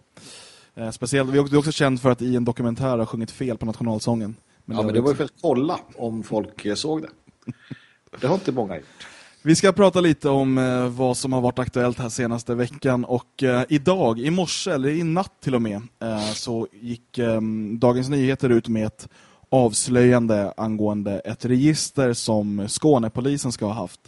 Eh, speciellt, vi är också känd för att i en dokumentär ha sjungit fel på nationalsången. Men ja, men det var ju för att kolla om folk eh, såg det. Det har inte många gjort. Vi ska prata lite om eh, vad som har varit aktuellt här senaste veckan och eh, idag, i morse eller i natt till och med eh, så gick ehm, Dagens Nyheter ut med ett avslöjande angående ett register som Skånepolisen ska ha haft.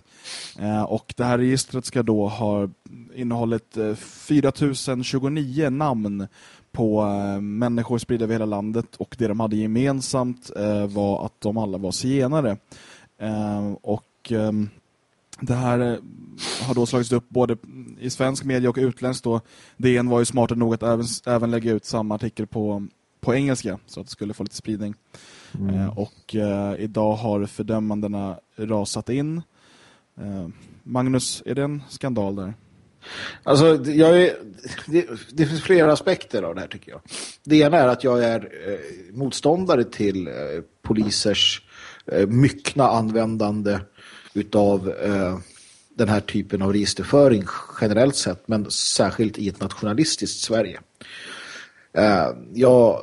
Eh, och det här registret ska då ha innehållit eh, 4029 namn på eh, människor spridda över hela landet och det de hade gemensamt var att de alla var zigenare. och ehm, det här eh, har då slagits upp både i svensk media och utländskt. Då. DN var ju smarta nog att även, även lägga ut samma artikel på, på engelska så att det skulle få lite spridning. Mm. Eh, och eh, idag har fördömandena rasat in. Eh, Magnus, är det en skandal där? Alltså, jag är, det, det, finns flera aspekter av det här tycker jag. Det ena är att jag är eh, motståndare till eh, polisers myckna användande utav eh, den här typen av registerföring generellt sett, men särskilt i ett nationalistiskt Sverige. Eh, ja,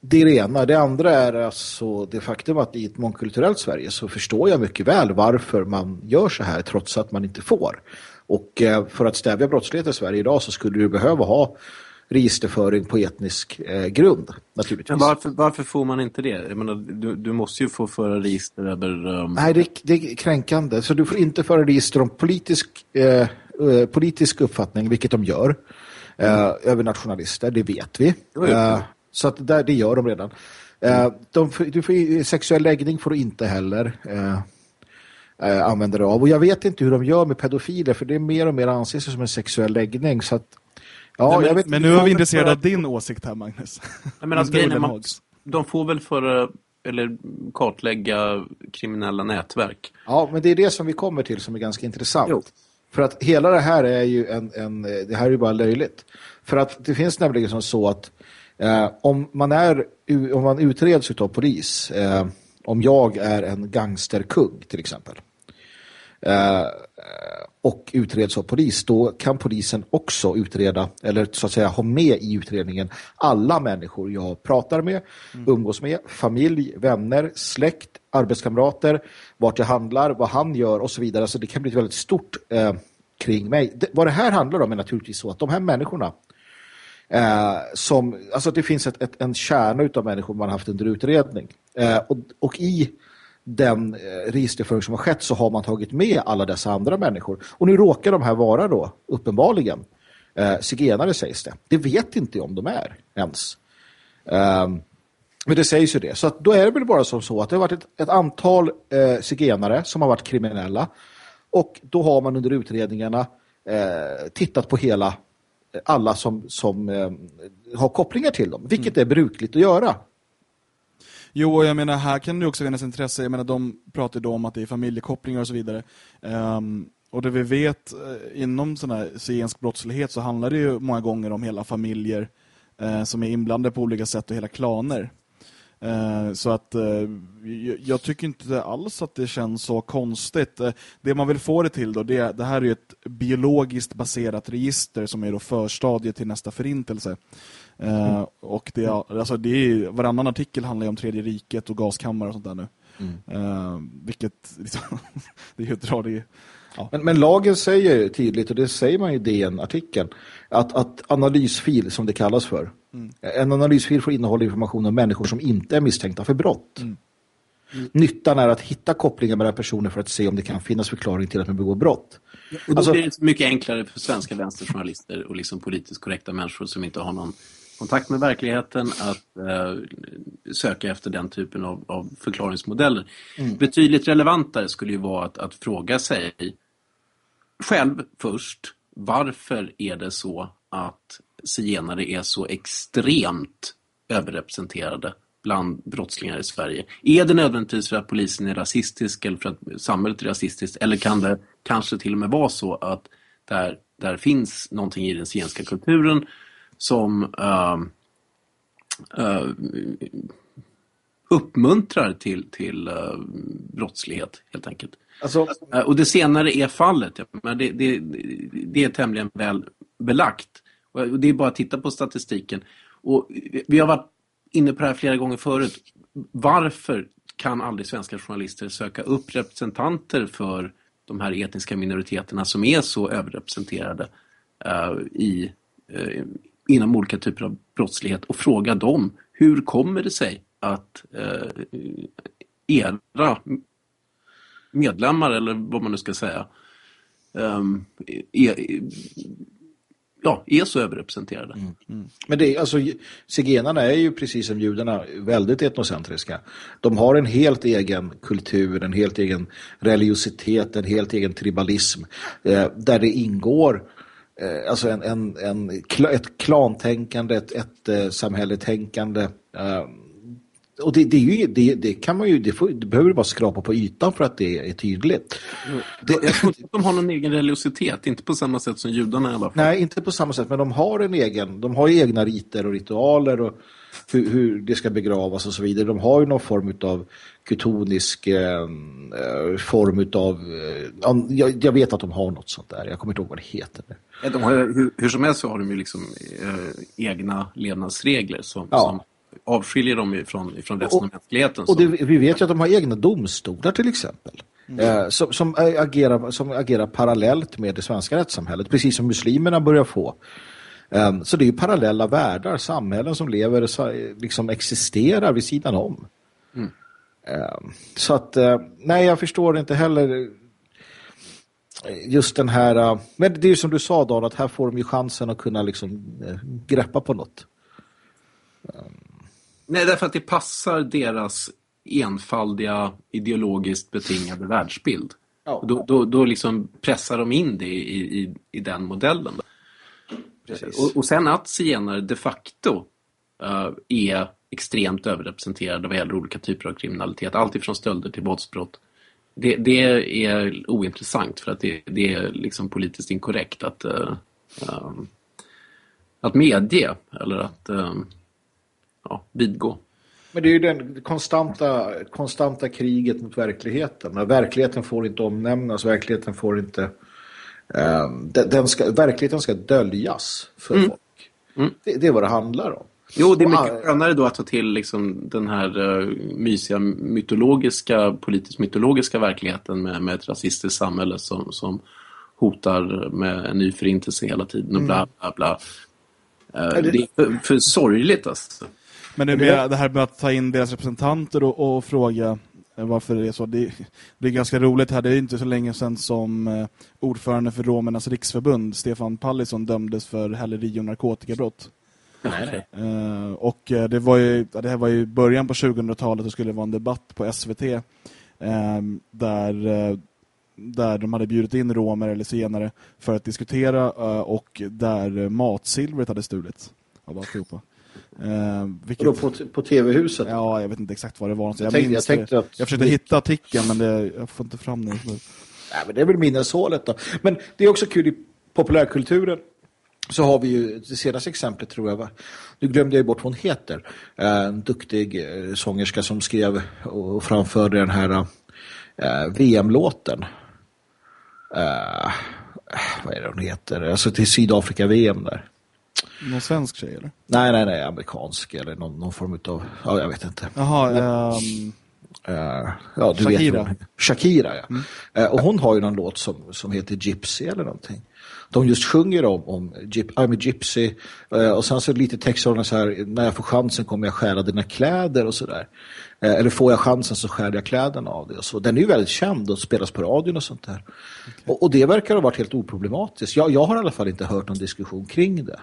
det är det ena. Det andra är alltså det faktum att i ett mångkulturellt Sverige så förstår jag mycket väl varför man gör så här trots att man inte får. Och eh, för att stävja brottslighet i Sverige idag så skulle du behöva ha registerföring på etnisk eh, grund, naturligtvis. Men varför, varför får man inte det? Jag menar, du, du måste ju få föra register över... Um... Nej, det, det, är kränkande. Så du får inte föra register om politisk, eh, eh politisk uppfattning, vilket de gör, eh, mm. över nationalister, det vet vi. Eh, så att där, det gör de redan. Mm. De, du får, sexuell läggning får du inte heller använda dig av. Och jag vet inte hur de gör med pedofiler, för det är mer och mer anses som en sexuell läggning, så att Ja, men, men nu är vi intresserade av din åsikt här, Magnus. Jag menar, grejen man, de får väl för eller kartlägga kriminella nätverk. Ja, men det är det som vi kommer till som är ganska intressant. Jo. För att hela det här är ju en, en det här är ju bara löjligt. För att det finns nämligen som så att eh, om man är om man utreds av polis eh, om jag är en gangsterkung till exempel eh, och utreds av polis, då kan polisen också utreda, eller så att säga ha med i utredningen alla människor jag pratar med, mm. umgås med, familj, vänner, släkt, arbetskamrater, vart jag handlar, vad han gör och så vidare. Så det kan bli väldigt stort eh, kring mig. Det, vad det här handlar om är naturligtvis så att de här människorna eh, som, alltså det finns ett, ett, en kärna av människor man har haft under utredning. Eh, och, och i den eh, registerföring som har skett så har man tagit med alla dessa andra människor. Och nu råkar de här vara då uppenbarligen eh, zigenare sägs det. Det vet inte om de är ens. Um, men det sägs ju det. Så att då är det väl bara som så att det har varit ett, ett antal eh, zigenare som har varit kriminella. Och då har man under utredningarna eh, tittat på hela eh, alla som, som eh, har kopplingar till dem. Vilket mm. är brukligt att göra Jo, och jag menar, här kan det också finnas intresse. Jag menar, de pratar då om att det är familjekopplingar och så vidare. Um, och det vi vet eh, inom sån här zigensk brottslighet så handlar det ju många gånger om hela familjer uh, som är inblandade på olika sätt och hela klaner. Uh, så att uh, jag tycker inte alls att det känns så konstigt. Uh, det man vill få det till då, det, det här är ju ett biologiskt baserat register som är då förstadiet till nästa förintelse. Mm. Och det, alltså det är, varannan artikel handlar ju om tredje riket och gaskammare och sånt där nu. Mm. vilket liksom, det är ju drar det Ja. Men, men, lagen säger tydligt, och det säger man i DN-artikeln, att, att analysfil, som det kallas för, mm. en analysfil får innehålla information om människor som inte är misstänkta för brott. Mm. Mm. Nyttan är att hitta kopplingar mellan personer för att se om det kan finnas förklaring till att man begår brott. Ja, och då alltså, blir det mycket enklare för svenska vänsterjournalister och liksom politiskt korrekta människor som inte har någon kontakt med verkligheten att eh, söka efter den typen av, av förklaringsmodeller. Mm. Betydligt relevantare skulle ju vara att, att fråga sig själv först, varför är det så att zigenare är så extremt överrepresenterade bland brottslingar i Sverige? Är det nödvändigtvis för att polisen är rasistisk eller för att samhället är rasistiskt? Eller kan det kanske till och med vara så att där, där finns någonting i den zigenska kulturen som uh, uh, uppmuntrar till, till uh, brottslighet helt enkelt? Alltså, eh, och det senare är fallet. Men det, det, det är tämligen väl belagt. Och det är bara att titta på statistiken. Och vi har varit inne på det här flera gånger förut. Varför kan aldrig svenska journalister söka upp representanter för de här etniska minoriteterna som är så överrepresenterade uh, i, uh, inom olika typer av brottslighet och fråga dem hur kommer det sig att eh, era medlemmar eller vad man nu ska säga eh, är, ja, är så överrepresenterade. Mm, mm. Men det är, alltså, zigenarna är ju precis som judarna väldigt etnocentriska. De har en helt egen kultur, en helt egen religiositet, en helt egen tribalism eh, där det ingår eh, alltså en, en, en, ett klantänkande, ett, ett eh, samhälletänkande eh, och det, det, ju, det, det, kan man ju, det, får, det behöver bara skrapa på ytan för att det är tydligt. Det, jag tror inte att de har någon egen religiositet, inte på samma sätt som judarna i alla fall. Nej, inte på samma sätt, men de har en egen, de har egna riter och ritualer och hur, hur det ska begravas och så vidare. De har ju någon form av kutonisk eh, form av, eh, jag, jag, vet att de har något sånt där, jag kommer inte ihåg vad det heter. De har, hur, hur, som helst så har de ju liksom eh, egna levnadsregler som, ja. som avskiljer dem ifrån, ifrån resten av mänskligheten. Och det, vi vet ju att de har egna domstolar till exempel. Mm. Eh, som, som, agerar, som agerar parallellt med det svenska rättssamhället. Precis som muslimerna börjar få. Um, så det är ju parallella världar, samhällen som lever, liksom existerar vid sidan om. Mm. Um, så att, uh, nej jag förstår inte heller just den här, uh, men det är ju som du sa Dan, att här får de ju chansen att kunna liksom uh, greppa på något. Um, Nej, därför att det passar deras enfaldiga, ideologiskt betingade världsbild. Ja. Då, då, då liksom pressar de in det i, i, i den modellen. Och, och, sen att zigenare de facto uh, är extremt överrepresenterade vad gäller olika typer av kriminalitet. Alltifrån stölder till våldsbrott. Det, det, är ointressant för att det, det är liksom politiskt inkorrekt att, um, att medge eller att um, ja, vidgå. Men det är ju det konstanta, konstanta kriget mot verkligheten. Verkligheten får inte omnämnas, verkligheten får inte... Eh, den ska, verkligheten ska döljas för mm. folk. Mm. Det, det, är vad det handlar om. Jo, det är mycket skönare då att ta till liksom den här uh, mysiga mytologiska, politiskt mytologiska verkligheten med, med ett rasistiskt samhälle som, som hotar med en ny förintelse hela tiden och bla bla bla. Uh, det... det är för, för sorgligt alltså. Men det, med, det här med att ta in deras representanter och, och fråga eh, varför det är så. Det, det är ganska roligt här. Det är inte så länge sedan som ordförande för Romernas riksförbund, Stefan Pallison, dömdes för häleri och narkotikabrott. Nej, nej. Uh, och det var ju det här var ju början på 2000-talet och skulle vara en debatt på SVT uh, där uh, där de hade bjudit in romer eller senare för att diskutera och där matsilvret hade stulits av alltihopa. Eh, vilket... på, på tv-huset? Ja, jag vet inte exakt vad det var. Jag, jag, tänkte, jag, tänkte att... jag försökte hitta artikeln men det, jag får inte fram den. Nej, men det är väl minneshålet då. Men det är också kul i populärkulturen så har vi ju det senaste exemplet tror jag? Nu glömde jag bort vad hon heter. Eh, en duktig eh, sångerska som skrev och framförde den här uh, VM-låten. Vad är det hon heter? Alltså till Sydafrika-VM där. Någon svensk tjej eller? Nej, nej, nej. Amerikansk eller någon, någon form av... Ja, jag vet inte. Jaha, um... Uh, ja, du Shakira. Vet Shakira, ja. Mm. Uh, och hon har ju någon låt som, som heter Gypsy eller någonting. De just sjunger om, om I'm a gypsy uh, och sen så lite texter så här när jag får chansen kommer jag skära dina kläder och sådär. eller får jag chansen så skär jag kläderna av det. Och så. Den är ju väldigt känd och spelas på radion och sånt där. Okay. Och, och, det verkar ha varit helt oproblematiskt. Jag, jag har i alla fall inte hört någon diskussion kring det.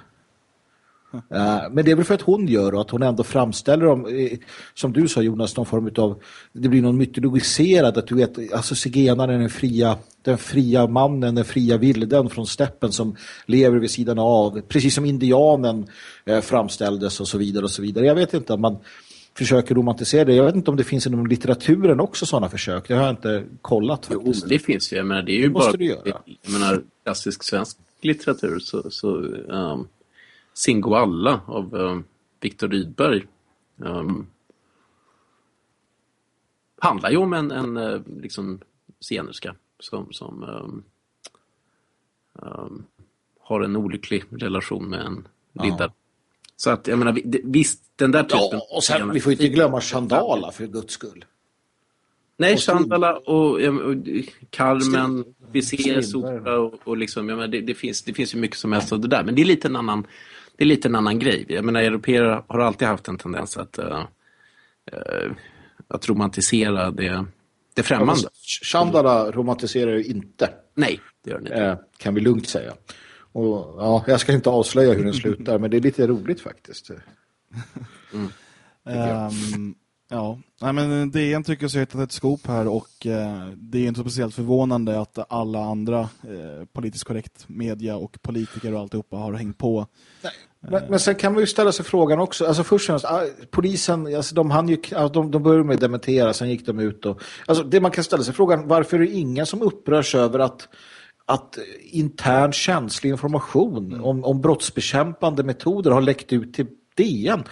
Uh, men det är väl för att hon gör och att hon ändå framställer dem, eh, som du sa Jonas, någon form av, det blir någon mytologiserad, att du vet, alltså zigenaren, den fria, den fria mannen, den fria vilden från steppen som lever vid sidan av, precis som indianen uh, framställdes och så vidare och så vidare. Jag vet inte om man försöker romantisera det. Jag vet inte om det finns inom litteraturen också sådana försök. Det har jag inte kollat faktiskt. Jo, det finns ju. Jag menar, det är ju bara, jag menar, klassisk svensk litteratur så, så um Singoalla av uh, Viktor Rydberg. Um, handlar ju om en, en uh, liksom scenerska som, som um, um, har en olycklig relation med en riddare. Så att jag menar, visst, den där typen... Ja, och sen, vi får inte glömma Chandala för guds skull. Nej, Chandala och, och Carmen, Viserys opera och, och liksom, jag menar, det, det, finns, det finns ju mycket som helst av det där. Men det är lite en annan det är lite en annan grej. Jag menar, europeer har alltid haft en tendens att, uh, uh, att romantisera det, det främmande. Ja, Chandala romantiserar ju inte. Nej, det gör den inte. Uh, kan vi lugnt säga. Och, ja, jag ska inte avslöja hur den slutar, men det är lite roligt faktiskt. Mm. Um, ja, Nej, men DN tycker sig ha hittat ett skop här och eh, det är inte speciellt förvånande att alla andra eh, politiskt korrekt media och politiker och alltihopa har hängt på. Men, men sen kan man ju ställa sig frågan också, alltså först och främst, ah, polisen, alltså de, hann ju, alltså de, de började med att dementera, sen gick de ut och, alltså det man kan ställa sig frågan, varför är det ingen som upprörs över att att intern känslig information om, om brottsbekämpande metoder har läckt ut till DN.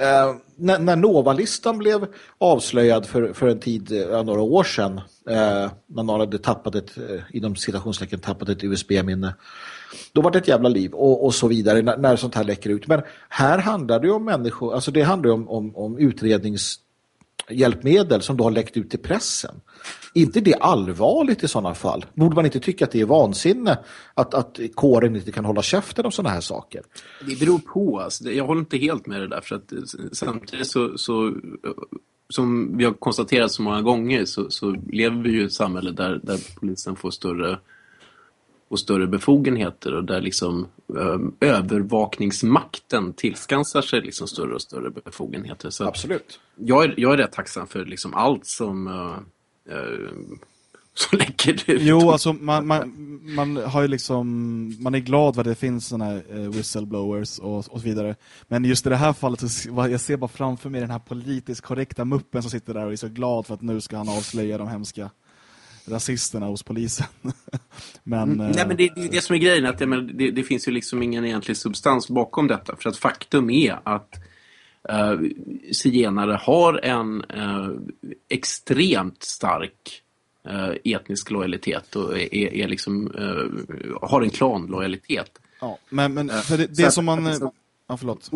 Eh, när, när Nova-listan blev avslöjad för, för en tid, eh, några år sedan, eh, när någon hade tappat ett, eh, inom citationstecken tappat ett USB-minne, då var det ett jävla liv och, och så vidare när, när, sånt här läcker ut. Men här handlar det ju om människor, alltså det handlar ju om, om, om utrednings hjälpmedel som då har läckt ut till pressen inte det allvarligt i sådana fall? Borde man inte tycka att det är vansinne att, att kåren inte kan hålla käften om sådana här saker? Det beror på. Alltså. Jag håller inte helt med det där. För att eh, samtidigt så, så eh, som vi har konstaterat så många gånger så, så lever vi ju i ett samhälle där, där polisen får större och större befogenheter och där liksom ö, övervakningsmakten tillskansar sig liksom större och större befogenheter. Så Absolut. Jag är, jag är rätt tacksam för liksom allt som Eh, så läcker det ut. Jo, alltså man, man, man har ju liksom man är glad att det finns såna här eh, whistleblowers och, och så vidare. Men just i det här fallet så jag ser bara framför mig den här politiskt korrekta muppen som sitter där och är så glad för att nu ska han avslöja de hemska rasisterna hos polisen. men, mm, Nej, men det, det är det som är grejen. Att, men, det, det, finns ju liksom ingen egentlig substans bakom detta. För att faktum är att uh, zigenare har en uh, extremt stark uh, etnisk lojalitet och är, är liksom, uh, har en klanlojalitet. Ja, men, men för det, det som man... Ja, förlåt.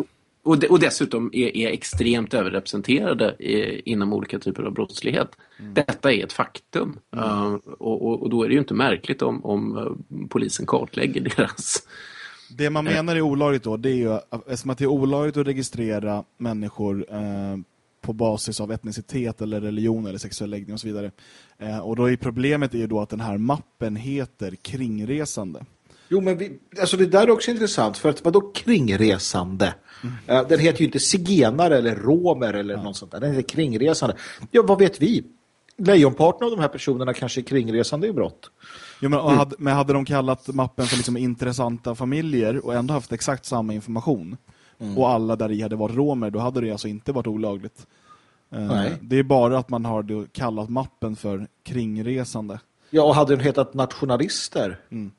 Och, de, och dessutom är, är extremt överrepresenterade i, inom olika typer av brottslighet. Mm. Detta är ett faktum. Mm. Uh, och, och, då är det ju inte märkligt om, om polisen kartlägger deras det man menar är olagligt då, det är ju eftersom att det är olagligt att registrera människor eh, på basis av etnicitet eller religion eller sexuell läggning och så vidare. Eh, och då är problemet är ju då att den här mappen heter kringresande. Jo, men vi, alltså det där är också intressant för att vadå kringresande? Mm. Uh, den heter ju inte zigenare eller romer eller ja. något sånt där. Den heter kringresande. Ja, vad vet vi? Lejonparten av de här personerna kanske är kringresande i brott. Jo, men, mm. hade, men hade de kallat mappen för liksom intressanta familjer och ändå haft exakt samma information mm. och alla där i hade varit romer, då hade det alltså inte varit olagligt. Uh, det är bara att man har kallat mappen för kringresande. Ja, och hade den hetat nationalister mm.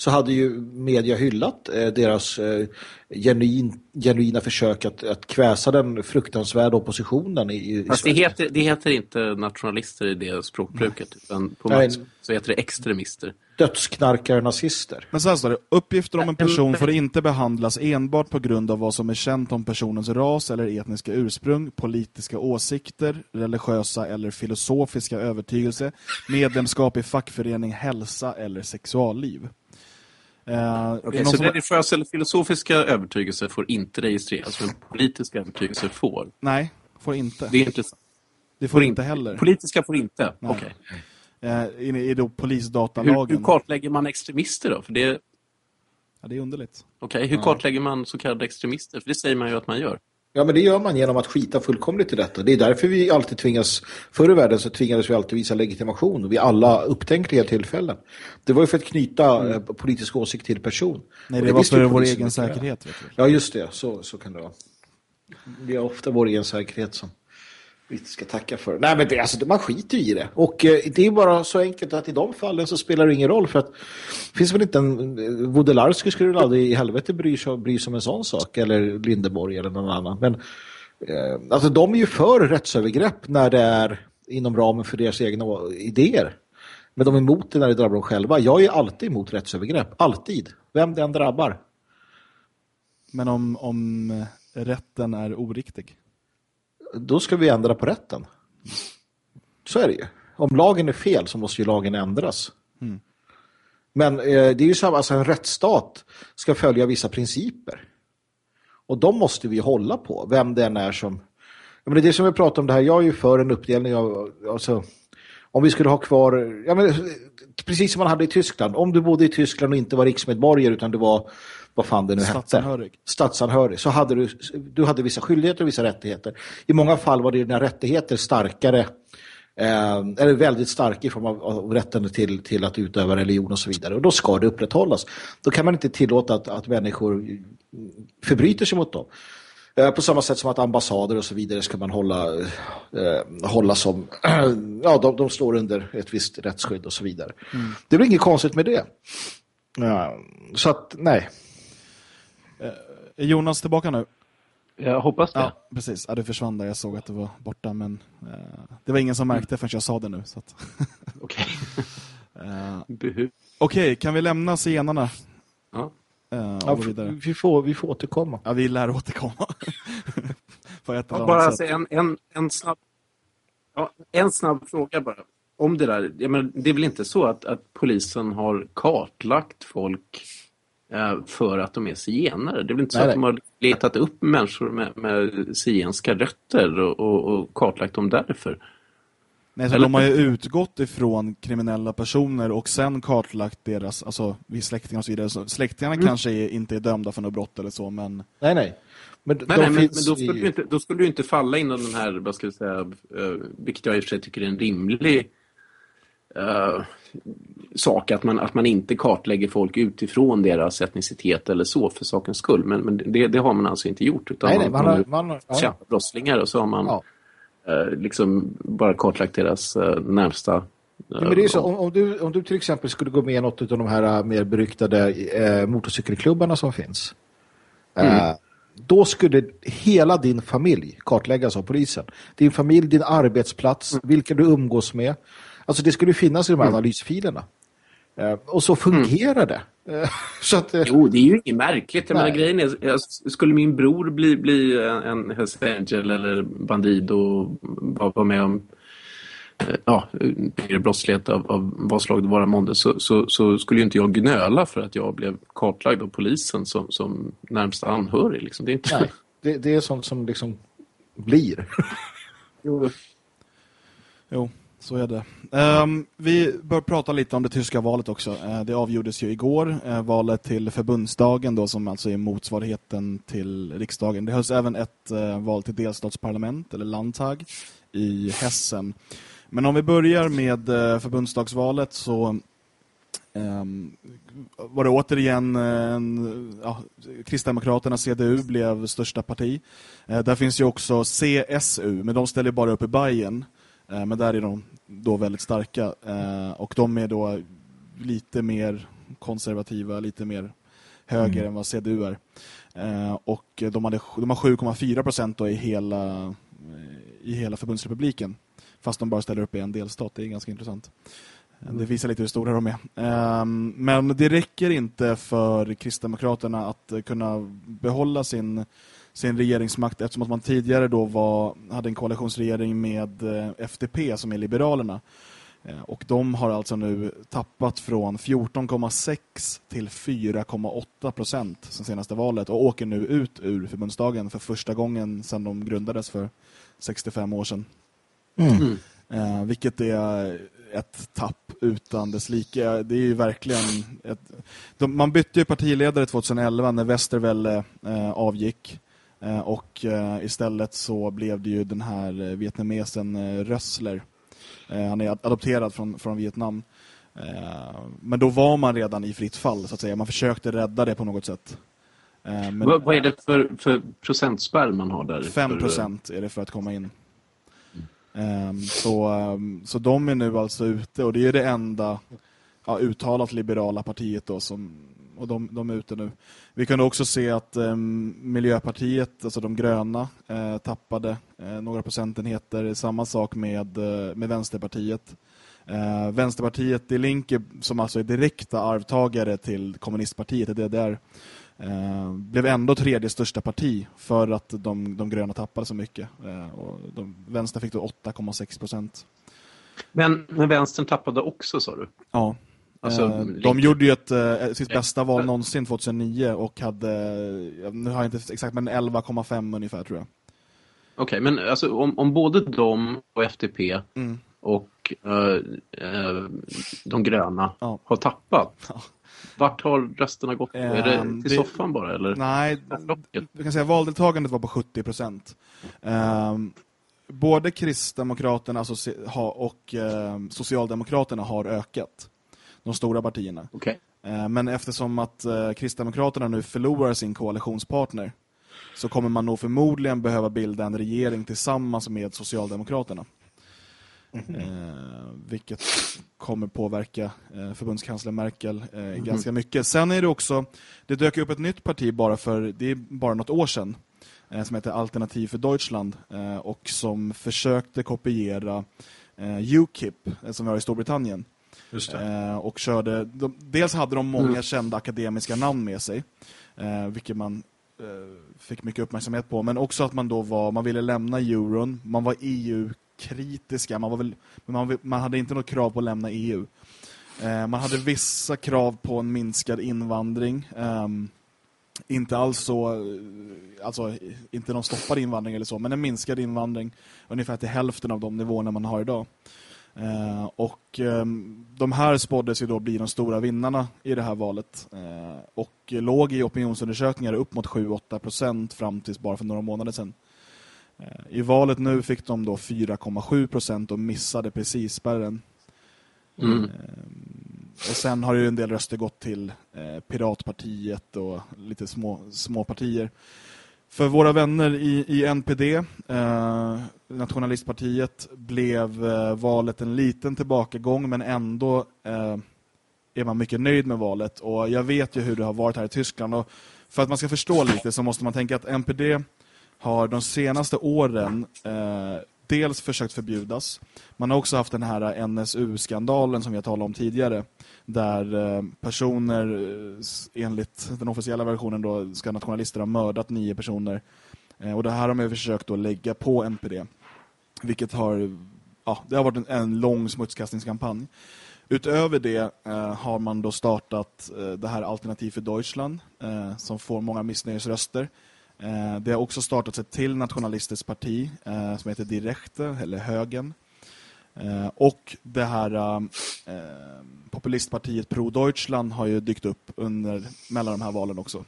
Så hade ju media hyllat eh, deras eh, genuin, genuina försök att, att kväsa den fruktansvärda oppositionen i, i Fast det heter, det heter inte nationalister i det språkbruket, utan på Nej. så heter det extremister dödsknarkare nazister. Men så här står det, uppgifter om en person får inte behandlas enbart på grund av vad som är känt om personens ras eller etniska ursprung, politiska åsikter, religiösa eller filosofiska övertygelse, medlemskap i fackförening, hälsa eller sexualliv. Uh, okay, så som... religiösa eller filosofiska övertygelser får inte registreras, men politiska övertygelser får? Nej, får inte. Det är intressant. Det får, får inte heller. Politiska får inte? Okej. Okay eh, i, i då polisdatalagen. Hur, hur kartlägger man extremister då? För det... Ja, det är underligt. Okej, okay, hur ja. kartlägger man så kallade extremister? För det säger man ju att man gör. Ja, men det gör man genom att skita fullkomligt i detta. Det är därför vi alltid tvingas, förr i världen så tvingades vi alltid visa legitimation vid alla upptänkliga tillfällen. Det var ju för att knyta mm. politisk åsikt till person. Nej, det, det var för vår egen säkerhet. Ja, just det. Så, så kan det vara. Det är ofta vår egen säkerhet som vi ska tacka för. Nej, men det, alltså, man skiter i det. Och eh, det är bara så enkelt att i de fallen så spelar det ingen roll. För att finns väl inte en... Eh, Wodelarski skulle väl aldrig i helvete bry sig, bry sig om en sån sak. Eller Lindeborg eller någon annan. Men eh, alltså, de är ju för rättsövergrepp när det är inom ramen för deras egna idéer. Men de är emot det när det drabbar dem själva. Jag är alltid emot rättsövergrepp. Alltid. Vem den drabbar. Men om, om eh, rätten är oriktig? Då ska vi ändra på rätten. Så är det ju. Om lagen är fel så måste ju lagen ändras. Mm. Men eh, det är ju så alltså en rättsstat ska följa vissa principer. Och de måste vi hålla på, vem det än är som... Ja, men det är det som vi pratar om det här. Jag är ju för en uppdelning av... Alltså, om vi skulle ha kvar... Ja, men, precis som man hade i Tyskland. Om du bodde i Tyskland och inte var riksmedborgare utan du var vad fan det nu Statsanhörig. hette. Statsanhörig. Så hade du, du hade vissa skyldigheter och vissa rättigheter. I många fall var dina rättigheter starkare eh, eller väldigt starka i form av, av rätten till, till att utöva religion och så vidare. Och då ska det upprätthållas. Då kan man inte tillåta att, att människor förbryter sig mot dem. Eh, på samma sätt som att ambassader och så vidare ska man hålla, eh, hålla som, ja de, de står under ett visst rättsskydd och så vidare. Mm. Det väl inget konstigt med det. Ja, så att, nej. Är Jonas tillbaka nu? Jag hoppas det. Ja, precis. Ja, du försvann där. Jag såg att du var borta, men uh, det var ingen som märkte förrän jag sa det nu. Okej. uh, Okej, okay, kan vi lämna scenerna? Ja. Uh, ja vi, får, vi får återkomma. Ja, vi lär återkomma. På ett ja, bara sätt. En, en, en, snabb, ja, en snabb fråga bara. Om det där, jag menar, det är väl inte så att, att polisen har kartlagt folk Eh, för att de är zigenare. Det är väl inte så nej, att de har letat upp människor med, med zigenska rötter och, och, och, kartlagt dem därför. Nej, så Eller... de har ju utgått ifrån kriminella personer och sen kartlagt deras, alltså vid släktingar och så vidare. Så släktingarna mm. kanske är, inte är dömda för något brott eller så, men... Nej, nej. Men, nej, nej, men, men då, skulle i... du inte, då skulle du inte falla inom den här, vad ska jag säga, uh, vilket jag i och för sig tycker är en rimlig uh, sak att man, att man inte kartlägger folk utifrån deras etnicitet eller så för sakens skull. Men, men det, det har man alltså inte gjort. Utan nej, man, man, man, man ja. brottslingar och så har man ja. eh, liksom bara kartlagt deras eh, närmsta eh, Ja, men det är så, om, om, du, om du till exempel skulle gå med i något av de här eh, mer beryktade eh, motorcykelklubbarna som finns. Eh, mm. då skulle hela din familj kartläggas av polisen. Din familj, din arbetsplats, mm. vilka du umgås med. Alltså det skulle finnas i de här mm. analysfilerna. Eh, och så fungerar mm. det. Eh, så att, eh, jo, det är ju inget märkligt. Jag menar, grejen är, skulle min bror bli, bli en Hells Angel eller bandid och vara med om ja, brottslighet av, av vad slag det vara månde så, så, så, skulle ju inte jag gnöla för att jag blev kartlagd av polisen som, som närmsta anhörig. Liksom. Det, är inte... Nej, det, det är sånt som liksom blir. jo. jo. Så är det. Um, vi bör prata lite om det tyska valet också. Uh, det avgjordes ju igår. Uh, valet till förbundsdagen då, som alltså är motsvarigheten till riksdagen. Det hölls även ett uh, val till delstatsparlament, eller Landtag, i Hessen. Men om vi börjar med förbundsdagsvalet så um, var det återigen en, ja, Kristdemokraterna, CDU, blev största parti. där finns ju också CSU, men de ställer bara upp i Bayern men där är de då väldigt starka. Eh, och de är då lite mer konservativa, lite mer höger mm. än vad CDU är. Eh, och de, hade, de har 7,4 procent i hela, i hela förbundsrepubliken. Fast de bara ställer upp i en delstat. Det är ganska intressant. Det visar lite hur stora de är. Ehm, men det räcker inte för Kristdemokraterna att kunna behålla sin, sin regeringsmakt eftersom att man tidigare då var, hade en koalitionsregering med eh, FDP som är Liberalerna. Eh, och de har alltså nu tappat från 14,6 till 4,8 procent sen senaste valet och åker nu ut ur förbundsdagen för första gången sedan de grundades för 65 år sedan. Mm. Eh, vilket är ett tapp utan dess like. Det är ju verkligen... Ett, de, man bytte ju partiledare 2011 när Westerwelle eh, avgick. Eh, och eh, istället så blev det ju den här eh, vietnamesen Rössler. Han är adopterad från, från Vietnam. Men då var man redan i fritt fall så att säga. Man försökte rädda det på något sätt. Men, vad, vad, är det för, för procentspärr man har där? 5 procent är det för att komma in. Um, så, um, så de är nu alltså ute och det är det enda ja, uttalat liberala partiet då som, och de, de är ute nu. Vi kunde också se att um, Miljöpartiet, alltså de gröna, uh, tappade uh, några procentenheter. Samma sak med, uh, med Vänsterpartiet. Vänsterpartiet i Linke, som alltså är direkta arvtagare till kommunistpartiet, det där Eh, blev ändå tredje största parti för att de, de gröna tappade så mycket. Eh, och de, vänster fick då 8,6 procent. Men, men vänstern tappade också, sa du? Ja. Alltså, eh, de gjorde ju ett, eh, sitt bästa val någonsin 2009 och hade, nu har jag inte exakt, men 11,5 ungefär tror jag. Okej, okay, men alltså, om, om både de och FTP mm. och uh, de gröna ja. har tappat, ja. Vart har rösterna gått? Um, är det ehm, till det, soffan bara? Eller? Nej, du kan säga valdeltagandet var på 70 procent. Um, både Kristdemokraterna och um, Socialdemokraterna har ökat. De stora partierna. Okay. Uh, men eftersom att uh, Kristdemokraterna nu förlorar sin koalitionspartner så kommer man nog förmodligen behöva bilda en regering tillsammans med Socialdemokraterna. Mm. Eh, vilket kommer påverka eh, förbundskansler Merkel eh, mm. ganska mycket. Sen är det också, det dök upp ett nytt parti bara för, det är bara något år sedan eh, som heter Alternativ för Deutschland eh, och som försökte kopiera eh, UKIP som vi har i Storbritannien. Och körde, de, dels hade de många mm. kända akademiska namn med sig, vilket man fick mycket uppmärksamhet på. Men också att man då var, man ville lämna euron, man var EU kritiska. Man, var väl, man, man hade inte något krav på att lämna EU. Eh, man hade vissa krav på en minskad invandring. Eh, inte alls så, eh, alltså inte någon stoppad invandring eller så, men en minskad invandring ungefär till hälften av de nivåerna man har idag. Eh, och eh, de här spåddes ju då bli de stora vinnarna i det här valet. Eh, och låg i opinionsundersökningar upp mot 7-8 procent fram tills bara för några månader sedan. Eh, I valet nu fick de då 4,7 procent och missade precis spärren. Mm. Och sen har ju en del röster gått till Piratpartiet och lite små, små partier. För våra vänner i, i NPD, eh, Nationalistpartiet, blev eh, valet en liten tillbakagång men ändå eh, är man mycket nöjd med valet. Och jag vet ju hur det har varit här i Tyskland. Och för att man ska förstå lite så måste man tänka att NPD har de senaste åren eh, dels försökt förbjudas. Man har också haft den här eh, NSU-skandalen som jag talade om tidigare. Där eh, personer, eh, enligt den officiella versionen, då, ska nationalister ha mördat nio personer. Och det här har man försökt att lägga på NPD. Vilket har, ja, det har varit en, en lång smutskastningskampanj. Utöver det eh, har man då startat eh, det här Alternativ för Deutschland eh, som får många missnöjesröster. Eh, det har också startats ett till nationalistiskt parti eh, som heter Direkte, eller Högen. Eh, och det här populistpartiet Pro Deutschland har ju dykt upp under, mellan de här valen också.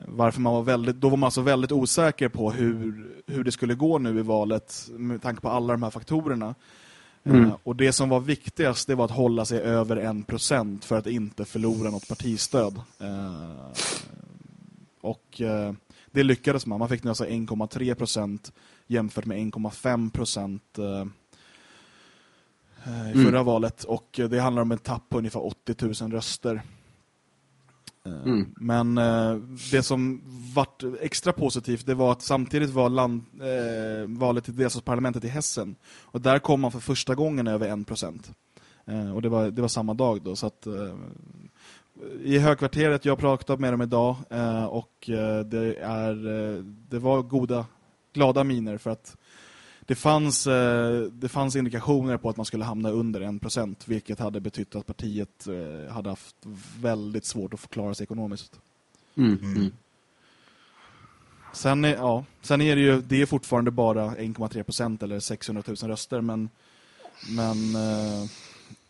Varför man var väldigt, då var man alltså väldigt osäker på hur, hur det skulle gå nu i valet med tanke på alla de här faktorerna. Mm. Och det som var viktigast det var att hålla sig över en procent för att inte förlora något partistöd. Och det lyckades man. Man fick nu alltså 1,3 procent jämfört med 1,5 procent eh, eh, i förra mm. valet och det handlar om en tapp på ungefär 80 000 röster. Eh, mm. Men eh, det som vart extra positivt det var att samtidigt var land, eh, valet till delstatsparlamentet i Hessen. Och där kom man för första gången över 1%. Eh, och det var, det var samma dag då. Så att, eh, I högkvarteret, jag pratade med dem idag eh, och det, är, det var goda, glada miner för att det fanns, eh, det fanns indikationer på att man skulle hamna under 1%, vilket hade betytt att partiet eh, hade haft väldigt svårt att förklara sig ekonomiskt. Mm. Mm. Sen, är, ja, sen är det ju det är fortfarande bara 1,3% eller 600 000 röster, men, men eh,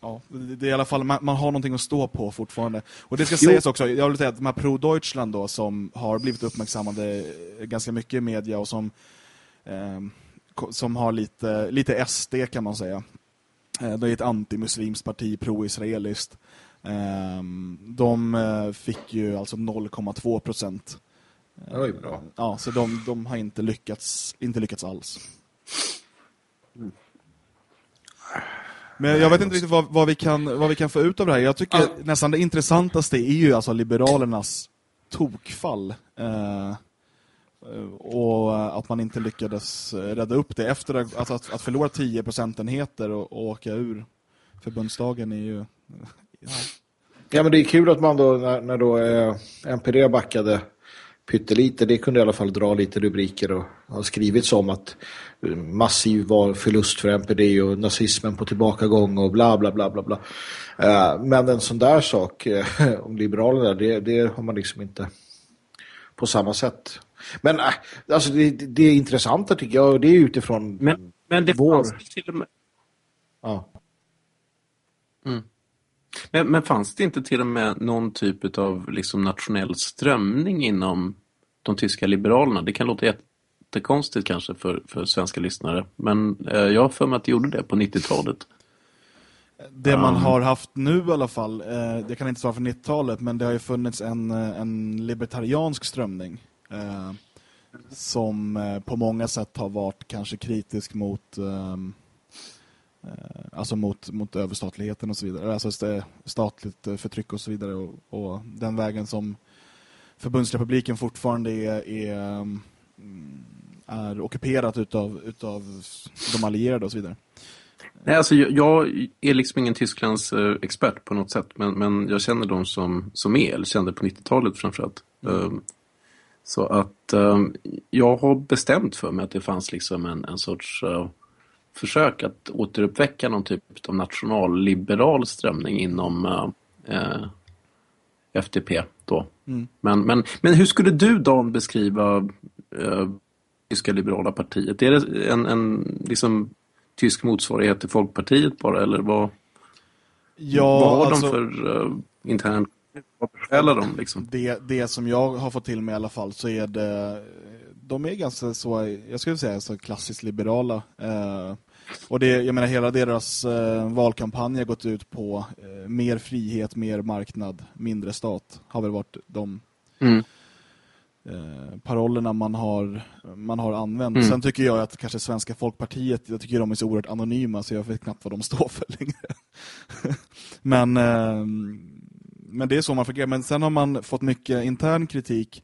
ja, det är i alla fall, man, man, har någonting att stå på fortfarande. Och det ska jo. sägas också, jag vill säga att de här Pro-Deutschland då, som har blivit uppmärksammade ganska mycket i media och som eh, som har lite, lite SD kan man säga. Eh, det är ett antimuslimskt parti, pro-israeliskt. Ehm, de eh, fick ju alltså 0,2 procent. Det var ju bra. Ja, så de, de har inte lyckats, inte lyckats alls. Mm. Men jag vet inte riktigt vad, vad, vi kan, vad vi kan få ut av det här. Jag tycker All... nästan det intressantaste är ju alltså Liberalernas tokfall. Eh, och att man inte lyckades rädda upp det efter att, att, att förlora 10 procentenheter och, och åka ur förbundsdagen är ju ja. ja men det är kul att man då när, när då eh, NPD backade pyttelite, det kunde i alla fall dra lite rubriker och har skrivits om att massiv var förlust för NPD och nazismen på tillbakagång och bla bla bla bla bla. Uh, men en sån där sak uh, om Liberalerna, det, det har man liksom inte på samma sätt men alltså det, det är intressanta tycker jag. Det är utifrån Men, men det vår... fanns till och med... Ja. Mm. Men, men fanns det inte till och med någon typ av liksom nationell strömning inom de tyska liberalerna? Det kan låta jättekonstigt kanske för, för svenska lyssnare. Men eh, jag har för mig att det gjorde det på 90-talet. Det man har haft nu i alla fall, eh, det kan inte svara för 90-talet, men det har ju funnits en, eh, en libertariansk strömning Eh, som eh, på många sätt har varit kanske kritisk mot eh, alltså mot, mot överstatligheten och så vidare. Alltså statligt förtryck och så vidare. Och, och den vägen som förbundsrepubliken fortfarande är, är, ehm, är ockuperat utav, utav de allierade och så vidare. Nej, alltså jag, är liksom ingen Tysklands expert på något sätt, men, men jag känner de som, som är, eller kände på 90-talet framförallt. Mm. Ehm, så att um, jag har bestämt för mig att det fanns liksom en, en sorts försök att återuppväcka någon typ av nationalliberal strömning inom uh, uh, FDP då. Mm. Men, men, men hur skulle du Dan beskriva uh, Tyska liberala partiet? Är det en, en liksom, tysk motsvarighet till Folkpartiet bara eller vad, ja, vad har alltså, de för uh, intern vad de liksom? Det, det som jag har fått till mig i alla fall så är det de är ganska så, jag skulle säga så klassiskt liberala. Eh, och det, jag menar hela deras eh, valkampanj har gått ut på eh, mer frihet, mer marknad, mindre stat. Har väl varit de mm. eh, parollerna man har, man har använt. Mm. Sen tycker jag att kanske Svenska Folkpartiet, jag tycker de är så oerhört anonyma så jag vet knappt vad de står för längre. Men ehm, men det är så man fungerar. Men sen har man fått mycket intern kritik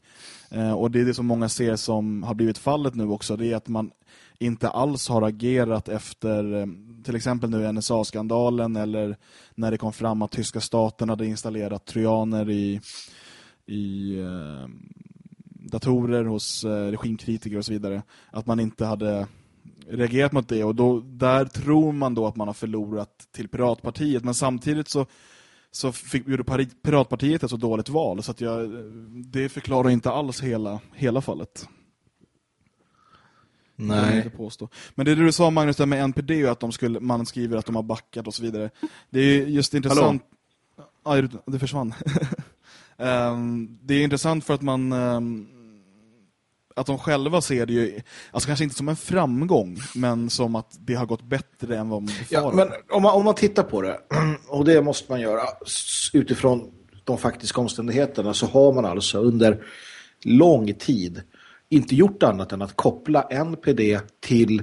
eh, och det är det som många ser som har blivit fallet nu också. Det är att man inte alls har agerat efter eh, till exempel nu NSA-skandalen eller när det kom fram att tyska staten hade installerat trojaner i, i eh, datorer hos eh, regimkritiker och så vidare. Att man inte hade reagerat mot det och då, där tror man då att man har förlorat till Piratpartiet men samtidigt så så fick, gjorde Piratpartiet ett så dåligt val så att jag, eh, det förklarar inte alls hela, hela fallet. Nej. Men det du sa Magnus där med NPD och att de skulle, man skriver att de har backat och så vidare. Det är just intressant. Hallå? Det försvann. um, det är intressant för att man um, att de själva ser det ju, alltså kanske inte som en framgång, men som att det har gått bättre än vad man befarade. Ja, men om man, om man tittar på det, och det måste man göra utifrån de faktiska omständigheterna, så har man alltså under lång tid inte gjort annat än att koppla NPD till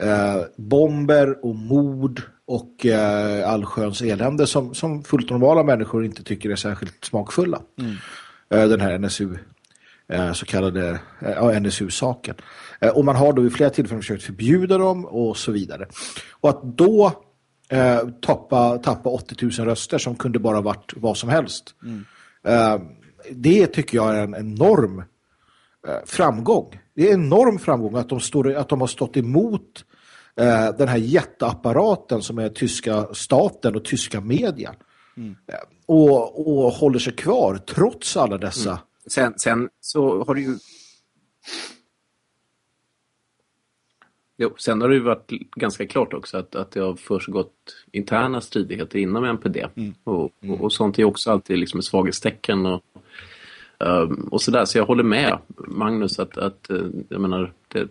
eh, bomber och mord och eh, allsköns elände som, som fullt normala människor inte tycker är särskilt smakfulla. Mm. Eh, den här NSU eh, så kallade eh, NSU-saken. Eh, och man har då vid flera tillfällen försökt förbjuda dem och så vidare. Och att då eh, tappa, tappa 80 000 röster som kunde bara varit vad som helst. Mm. Eh, det tycker jag är en enorm framgång. Det är en enorm framgång att de, står, att de har stått emot eh, den här jätteapparaten som är tyska staten och tyska media. Mm. Eh, och, och håller sig kvar trots alla dessa. Mm. Sen, sen så har det ju Jo, sen har det ju varit ganska klart också att, att det har försiggått interna stridigheter inom NPD. Mm. Och, och, och, sånt är också alltid liksom ett svaghetstecken. Och, och sådär. Så jag håller med Magnus att, att eh, jag menar, det,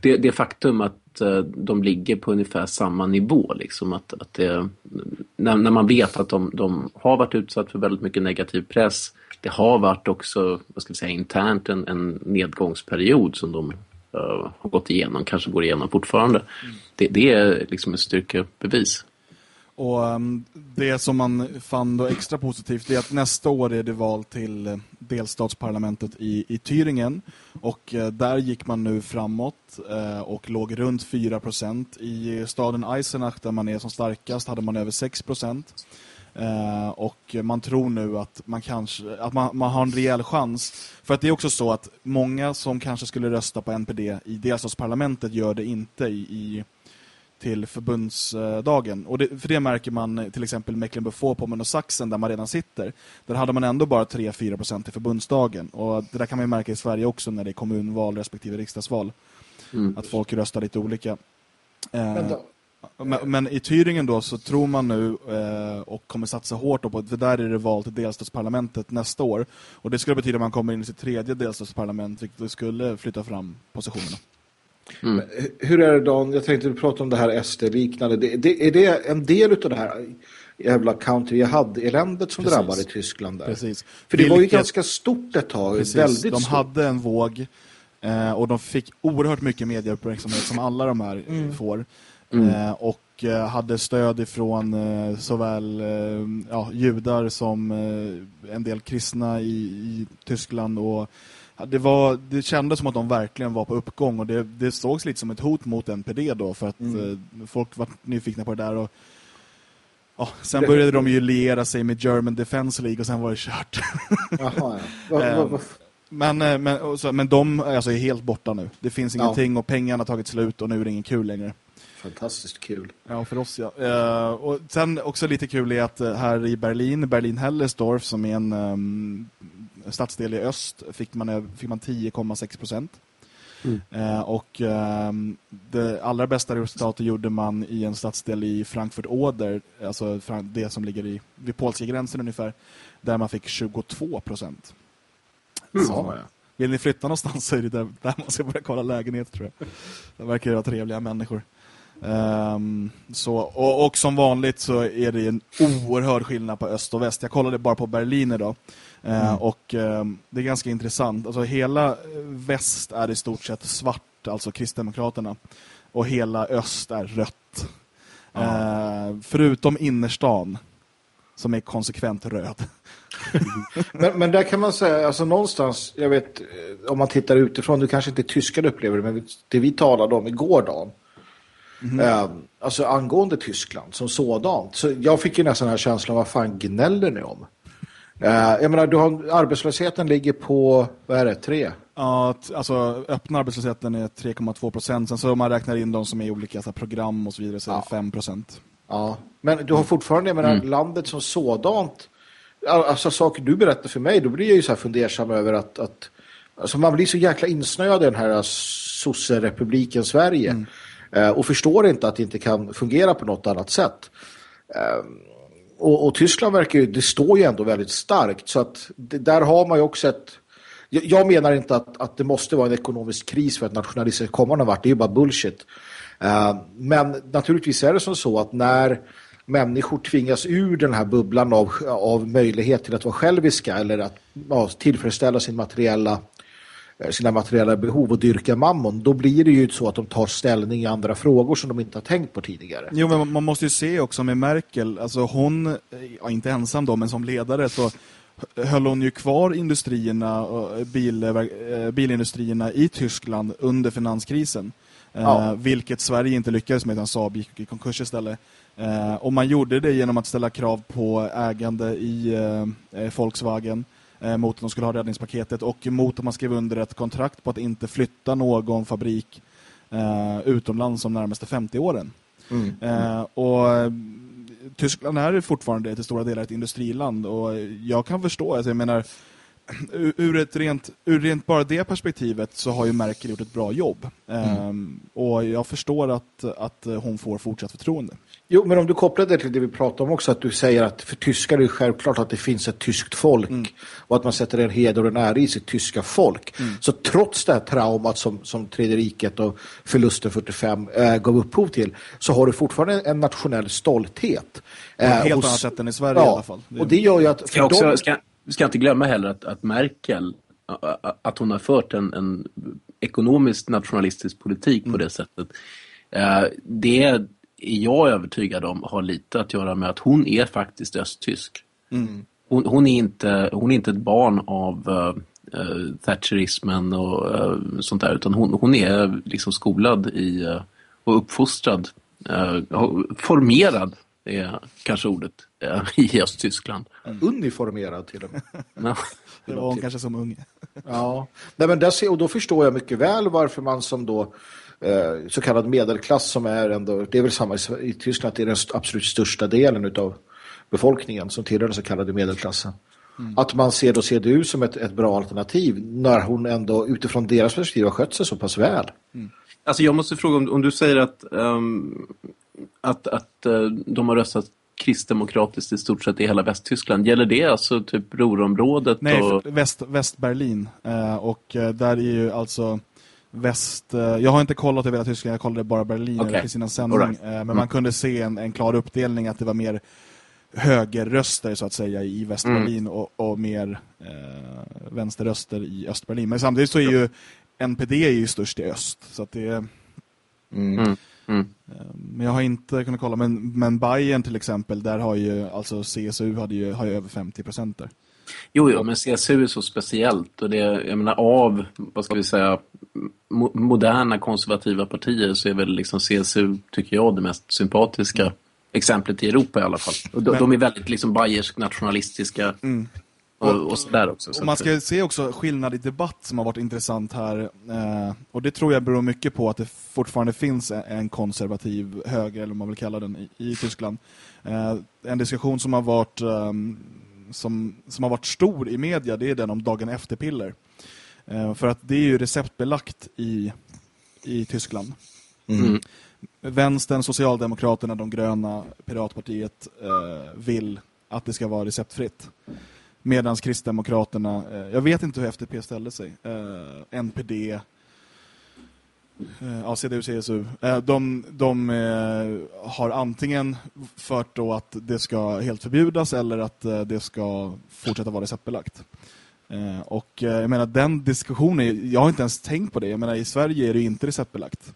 det, det faktum att uh, de ligger på ungefär samma nivå. Liksom, att, att det, när, när man vet att de, de har varit utsatt för väldigt mycket negativ press. Det har varit också vad ska jag säga, internt en, en nedgångsperiod som de uh, har gått igenom, kanske går igenom fortfarande. Mm. Det, det, är liksom ett styrkebevis. Och um, det som man fann då extra positivt är att nästa år är det val till eh, delstatsparlamentet i, i Thüringen. Och uh, där gick man nu framåt uh, och låg runt 4%. I staden Eisenach där man är som starkast hade man över 6%. Uh, och man tror nu att man kanske att man, man, har en rejäl chans. För att det är också så att många som kanske skulle rösta på NPD i delstatsparlamentet gör det inte i, i till förbundsdagen. Och det, för det märker man till exempel Mecklenburg-Vorpommern och Sachsen där man redan sitter. Där hade man ändå bara 3-4% till förbundsdagen. Och det där kan man märka i Sverige också när det är kommunval respektive riksdagsval. Mm. Att folk röstar lite olika. Eh, men, men, i Thüringen då så tror man nu eh, och kommer satsa hårt på för där är det val till delstatsparlamentet nästa år. Och det skulle betyda att man kommer in i sitt tredje delstatsparlament vilket skulle flytta fram positionerna. Mm. Hur är det Dan? Jag tänkte prata om det här SD-liknande. Det, det, är det en del av det här jävla country jag hade eländet som Precis. drabbade Tyskland där? Precis. För det Vilket... var ju ganska stort ett tag. Precis. Väldigt de stort. hade en våg eh, och de fick oerhört mycket medieuppmärksamhet som alla de här mm. får. Mm. Eh, och eh, hade stöd ifrån eh, såväl ja, judar som en del kristna i, i Tyskland och det, var, det kändes som att de verkligen var på uppgång och det, det sågs lite som ett hot mot NPD då för att mm. folk var nyfikna på det där och ja, sen började de ju liera sig med German Defense League och sen var det kört. Jaha, ja. men, men, så, men de alltså, är helt borta nu. Det finns ingenting ja. och pengarna har tagit slut och nu är det ingen kul längre. Fantastiskt kul. Ja, för oss ja. Uh, och sen också lite kul är att uh, här i Berlin, Berlin-Hellersdorf som är en um, stadsdel i öst fick man, fick man 10,6 procent. Mm. Uh, och um, det allra bästa resultatet gjorde man i en stadsdel i Frankfurt-Oder, alltså det som ligger i, vid polska gränsen ungefär, där man fick 22 procent. Mm. Så, vill ni flytta någonstans så är det där, där man ska börja kolla lägenhet tror jag. Det verkar vara trevliga människor. Um, så, och, och, som vanligt så är det en oerhörd skillnad på öst och väst. Jag kollade bara på Berlin idag. Mm. Och um, det är ganska intressant. Alltså hela väst är i stort sett svart, alltså Kristdemokraterna. Och hela öst är rött. Uh, förutom innerstan som är konsekvent röd. men, men där kan man säga, alltså någonstans, jag vet, om man tittar utifrån, du kanske inte tyskar upplever det, men det vi talade om igår dagen, Mm. Eh, alltså angående Tyskland som sådant. Så jag fick ju nästan den här känslan, vad fan gnäller ni om? Eh, jag menar, du har, arbetslösheten ligger på, vad är det, tre? Ja, alltså öppna arbetslösheten är 3,2 procent. Sen så om man räknar in de som är i olika alltså, program och så vidare så är det 5 procent. Ja, men du har fortfarande, jag menar, mm. landet som sådant. Alltså saker du berättar för mig, då blir jag ju så här fundersam över att, att alltså man blir så jäkla insnöad i den här sosserepubliken Sverige. Mm. Eh, och förstår inte att det inte kan fungera på något annat sätt. Och, och, Tyskland verkar ju, det står ju ändå väldigt starkt så att det, där har man ju också ett jag menar inte att, att det måste vara en ekonomisk kris för att nationalister kommer någon vart, det är ju bara bullshit. Uh, men naturligtvis är det som så att när människor tvingas ur den här bubblan av, av möjlighet till att vara själviska eller att ja, tillfredsställa sin materiella sina materiella behov och dyrka mammon, då blir det ju så att de tar ställning i andra frågor som de inte har tänkt på tidigare. Jo, men man måste ju se också med Merkel, alltså hon, ja, inte ensam då, men som ledare så höll hon ju kvar industrierna och bil, bilindustrierna i Tyskland under finanskrisen. Ja. vilket Sverige inte lyckades med, utan Saab gick i konkurs istället. Eh, och man gjorde det genom att ställa krav på ägande i eh, Volkswagen eh, mot att de skulle ha räddningspaketet och mot att man skrev under ett kontrakt på att inte flytta någon fabrik eh, utomlands de närmaste 50 åren. Mm. Eh, och eh, Tyskland är fortfarande till stora delar ett industriland och jag kan förstå, alltså jag menar ur ett rent, ur rent bara det perspektivet så har ju Merkel gjort ett bra jobb. Mm. Um, och jag förstår att, att hon får fortsatt förtroende. Jo, men om du kopplar det till det vi pratade om också, att du säger att för tyskar är det självklart att det finns ett tyskt folk mm. och att man sätter en heder och en ära i sitt tyska folk. Mm. Så trots det här traumat som, som Tredje riket och förlusten 45 äh, gav upphov till så har du fortfarande en nationell stolthet. Ett helt äh, annat sätt än i Sverige ja, i alla fall. Det... Och det gör ju att... Ska, också, de... ska, ska inte glömma heller att, att Merkel att hon har fört en, en ekonomiskt nationalistisk politik mm. på det sättet. Eh, det är jag övertygad om har lite att göra med att hon är faktiskt östtysk. Mm. Hon, hon, är inte, hon är inte ett barn av uh, Thatcherismen och uh, sånt där utan hon, hon är liksom skolad i, uh, och uppfostrad, formerad är kanske ordet i Östtyskland. Mm. Uniformerad till och med. Ja. Det var hon kanske som unge. ja, Nej, men där, och då förstår jag mycket väl varför man som då eh, så kallad medelklass som är ändå, det är väl samma i Tyskland, att det är den absolut största delen av befolkningen som tillhör den så kallade medelklassen. Mm. Att man ser då CDU som ett, ett bra alternativ när hon ändå utifrån deras perspektiv har skött sig så pass väl. Mm. Alltså jag måste fråga om, om du säger att, um, att, att uh, de har röstat kristdemokratiskt i stort sett i hela Västtyskland. Gäller det alltså typ Ruhrområdet? Nej, och... väst, Västberlin. Uh, och uh, där är ju alltså väst... Eh, jag har inte kollat över hela Tyskland, jag kollade bara Berlin okay. eller Kristina sändning. Right. Men mm. man kunde se en, en klar uppdelning att det var mer högerröster så att säga i Västberlin mm. och, och, mer eh, vänsterröster i Östberlin. Men samtidigt så är ju NPD är ju störst i öst. Så att det är... Mm. mm. Mm. Men jag har inte kunnat kolla. Men, men Bayern till exempel, där har ju alltså CSU hade ju, har ju över 50 procent där. Jo, jo, men CSU är så speciellt och det, jag menar av, vad ska vi säga, mo moderna konservativa partier så är väl liksom CSU, tycker jag, det mest sympatiska exemplet i Europa i alla fall. Och de, men... de är väldigt liksom bayersk nationalistiska mm. och, och sådär också. Så och man ska se också skillnad i debatt som har varit intressant här. Eh, och det tror jag beror mycket på att det fortfarande finns en konservativ höger, eller vad man vill kalla den, i, i Tyskland. Eh, en diskussion som har varit um, som, som har varit stor i media det är den om dagen efter-piller. Eh, för att det är ju receptbelagt i, i Tyskland. Mm. Vänstern, Socialdemokraterna, de gröna, Piratpartiet eh, vill att det ska vara receptfritt. Medan Kristdemokraterna, eh, jag vet inte hur FDP ställde sig. Eh, NPD, ja, CDU, CSU. Eh, de, de eh, har antingen fört då att det ska helt förbjudas eller att det ska fortsätta vara receptbelagt. Och jag menar, den diskussionen, jag har inte ens tänkt på det. Jag menar, i Sverige är det inte receptbelagt.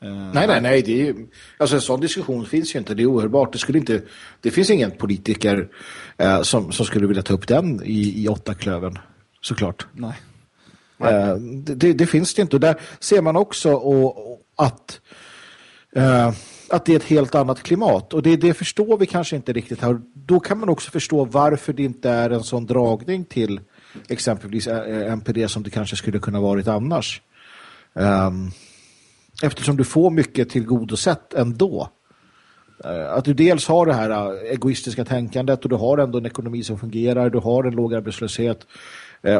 Nej, nej, nej. Det är, alltså en sån diskussion finns ju inte. Det är ohörbart. Det, skulle inte, det finns ingen politiker eh, som, som skulle vilja ta upp den i, i åtta klöven, såklart. Nej. Eh, det, det, finns det inte. Och där ser man också och, och att, eh, att det är ett helt annat klimat. Och det, det förstår vi kanske inte riktigt här. Då kan man också förstå varför det inte är en sån dragning till exempelvis eh, MPD som det kanske skulle kunna varit annars. Ehm, eftersom du får mycket tillgodosett ändå. Eh, att du dels har det här eh, egoistiska tänkandet och du har ändå en ekonomi som fungerar, du har en låg arbetslöshet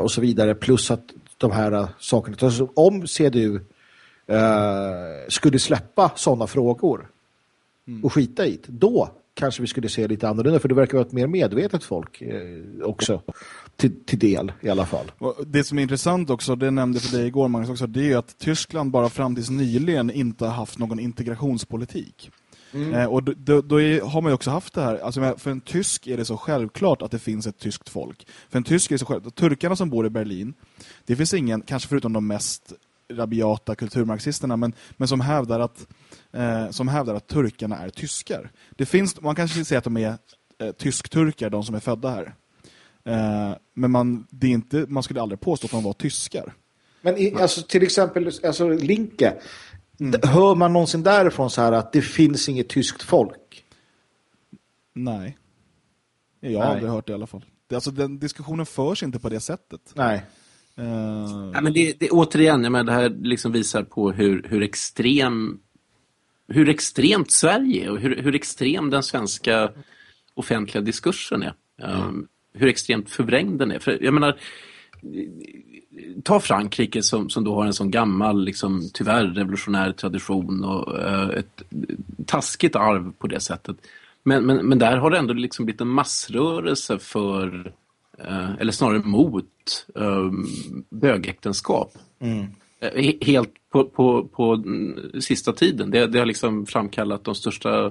och så vidare. Plus att de här uh, sakerna. Alltså, om CDU uh, skulle släppa sådana frågor mm. och skita i det, då kanske vi skulle se lite annorlunda för det verkar vara ett mer medvetet folk eh, också till, till, del i alla fall. Det som är intressant också, det nämnde för dig igår Magnus också, det är att Tyskland bara fram tills nyligen inte har haft någon integrationspolitik. Mm. Eh, och då, då är, har man ju också haft det här. Alltså för en tysk är det så självklart att det finns ett tyskt folk. För en tysk är det så självklart. Turkarna som bor i Berlin, det finns ingen, kanske förutom de mest rabiata kulturmarxisterna, men, men som, hävdar att, eh, som hävdar att turkarna är tyskar. Det finns, man kanske säga att de är eh, tysk-turkar, de som är födda här. Eh, men man, det är inte, man skulle aldrig påstå att de var tyskar. Men i, alltså, till exempel alltså, Linke, mm. hör man någonsin därifrån så här att det finns inget tyskt folk? Nej. Jag har Nej. aldrig hört det i alla fall. Det, alltså, den diskussionen förs inte på det sättet. Nej. Uh... Ja, men det, det, återigen, jag menar, det här liksom visar på hur, hur extrem hur extremt Sverige är och hur, hur extrem den svenska offentliga diskursen är. Mm. Um, hur extremt förvrängd den är. För jag menar, ta Frankrike som, som då har en sån gammal, liksom, tyvärr revolutionär tradition och uh, ett taskigt arv på det sättet. Men, men, men där har det ändå liksom blivit en massrörelse för Eh, eller snarare mot um, bögäktenskap. Mm. Eh, helt på, på, på sista tiden. Det, det har liksom framkallat de största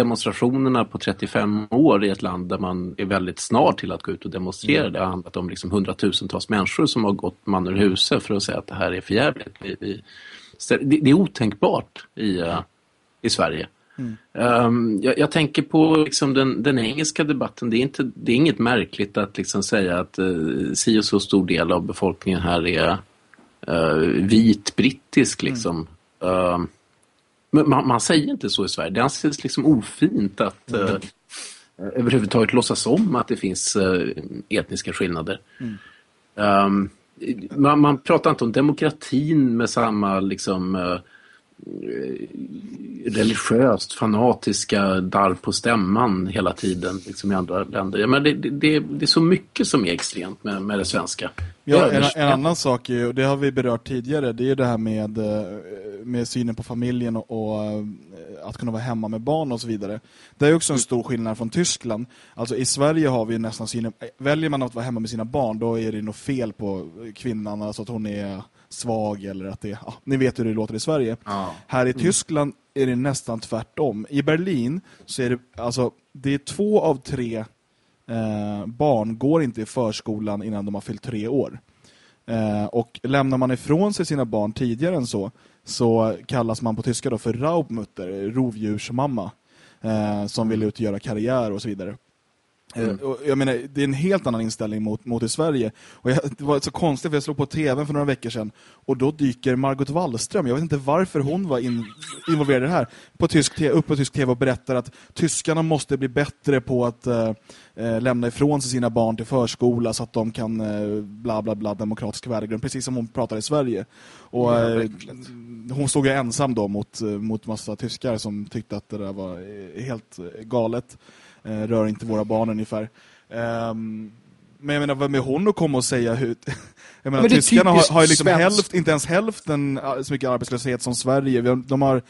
demonstrationerna på 35 år i ett land där man är väldigt snar till att gå ut och demonstrera. Mm. Det har handlat om liksom hundratusentals människor som har gått man ur huset för att säga att det här är förjävligt. Det, det är otänkbart i, uh, i Sverige. Mm. Um, jag, jag, tänker på liksom den, den, engelska debatten. Det är, inte, det är inget märkligt att liksom säga att uh, si och så stor del av befolkningen här är uh, vit brittisk. Mm. Liksom. Mm. Uh, men man, man, säger inte så i Sverige. Det anses liksom ofint att mm. överhuvudtaget låtsas om att det finns uh, etniska skillnader. Mm. Um, man, man, pratar inte om demokratin med samma liksom uh, Eh, religiöst fanatiska darr på stämman hela tiden liksom i andra länder. Ja, men det, det, det, är så mycket som är extremt med, med det svenska. Ja, en, en, annan sak, är, och det har vi berört tidigare, det är det här med, eh, med synen på familjen och, och eh, att kunna vara hemma med barn och så vidare. Det är också en stor skillnad från Tyskland. Alltså i Sverige har vi nästan synen, väljer man att vara hemma med sina barn, då är det nog fel på kvinnan, alltså att hon är svag eller att det ja, ni vet hur det låter i Sverige. Ja. Här i mm. Tyskland är det nästan tvärtom. I Berlin så är det alltså det är två av tre eh, barn går inte i förskolan innan de har fyllt tre år. Eh, och lämnar man ifrån sig sina barn tidigare än så så kallas man på tyska då för Raubmutter, rovdjursmamma eh, som vill ut och göra karriär och så vidare. Eh, mm. Jag menar, det är en helt annan inställning mot, mot i Sverige. Och jag, det var så konstigt för jag slog på tv för några veckor sedan och då dyker Margot Wallström, jag vet inte varför hon var in, involverad i det här, på tysk, upp på tysk tv och berättar att tyskarna måste bli bättre på att uh, lämna ifrån sig sina barn till förskola så att de kan uh, bla bla bla demokratisk värdegrund, precis som hon pratar i Sverige. Och ja, hon stod ju ensam då mot, mot massa tyskar som tyckte att det där var helt galet eh, rör inte våra barn ungefär. Um, men jag menar, vad med hon att komma och säga hur... Jag menar, men tyskarna har, har ju liksom hälft, inte ens hälften eh, så mycket arbetslöshet som Sverige. De har...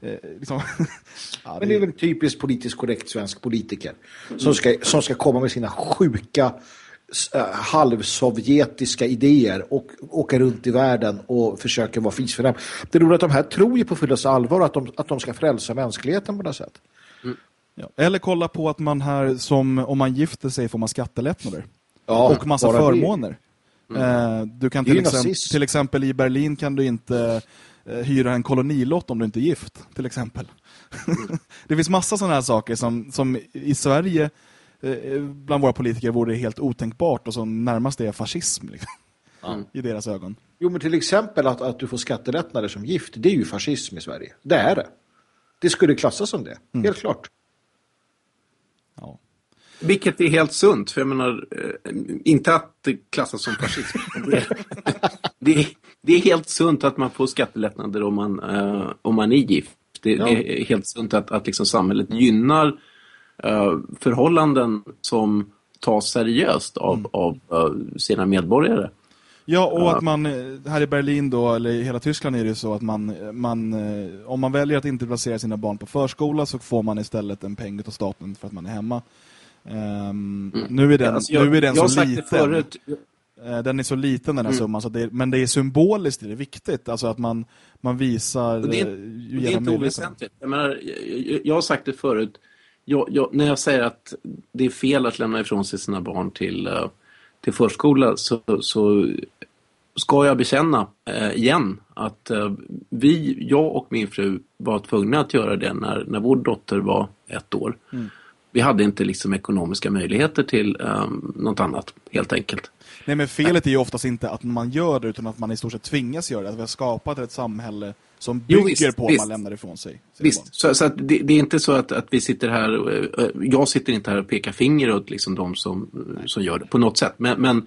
Eh, liksom, ja, men det är väl typiskt politiskt korrekt svensk politiker som ska, som ska komma med sina sjuka uh, halvsovjetiska idéer och åka runt i världen och försöka vara fis för dem. Det är roligt att de här tror ju på fullast allvar att de, att de ska frälsa mänskligheten på något sätt. Ja. Eller kolla på att man här, som om man gifter sig får man skattelättnader. Ja, och massa förmåner. Mm. Eh, du kan till exempel, till exempel i Berlin kan du inte eh, hyra en kolonilott om du inte är gift, till exempel. Mm. det finns massa sådana här saker som, som i Sverige eh, bland våra politiker vore helt otänkbart och som närmast är fascism liksom, mm. i deras ögon. Jo, men till exempel att, att du får skattelättnader som gift, det är ju fascism i Sverige. Det är det. Det skulle klassas som det, mm. helt klart. Vilket är helt sunt, för jag menar, eh, inte att det klassas som fascism. det, är, det är helt sunt att man får skattelättnader om man, uh, om man är gift. Det, ja. är helt sunt att, att liksom samhället gynnar uh, förhållanden som tas seriöst av, mm. av uh, sina medborgare. Ja, och att man här i Berlin då, eller i hela Tyskland är det så att man, man om man väljer att inte placera sina barn på förskola så får man istället en peng av staten för att man är hemma. Um, mm. Nu är den, alltså jag, nu är den så liten. Förut, Eh, den är så liten den här Mm. summan, så det är, men det är symboliskt, det är viktigt. Alltså att man, man visar Och det är, eh, och det är inte oväsentligt. Jag, menar, jag, jag har sagt det förut. Jag, när jag säger att det är fel att lämna ifrån sig sina barn till, eh, till förskola så, så ska jag bekänna eh, igen att eh, vi, jag och min fru var tvungna att göra det när, när vår dotter var ett år. Vi hade inte liksom ekonomiska möjligheter till eh, något annat, helt enkelt. Nej, men felet är ju oftast inte att man gör det, utan att man i stort sett tvingas göra det. Att vi har skapat ett samhälle som Jo, bygger visst, på att visst. man lämnar ifrån sig. Visst, så, så det, det är inte så att, att vi sitter här, eh, jag sitter inte här och pekar finger åt liksom de som, som gör det på något sätt. Men, men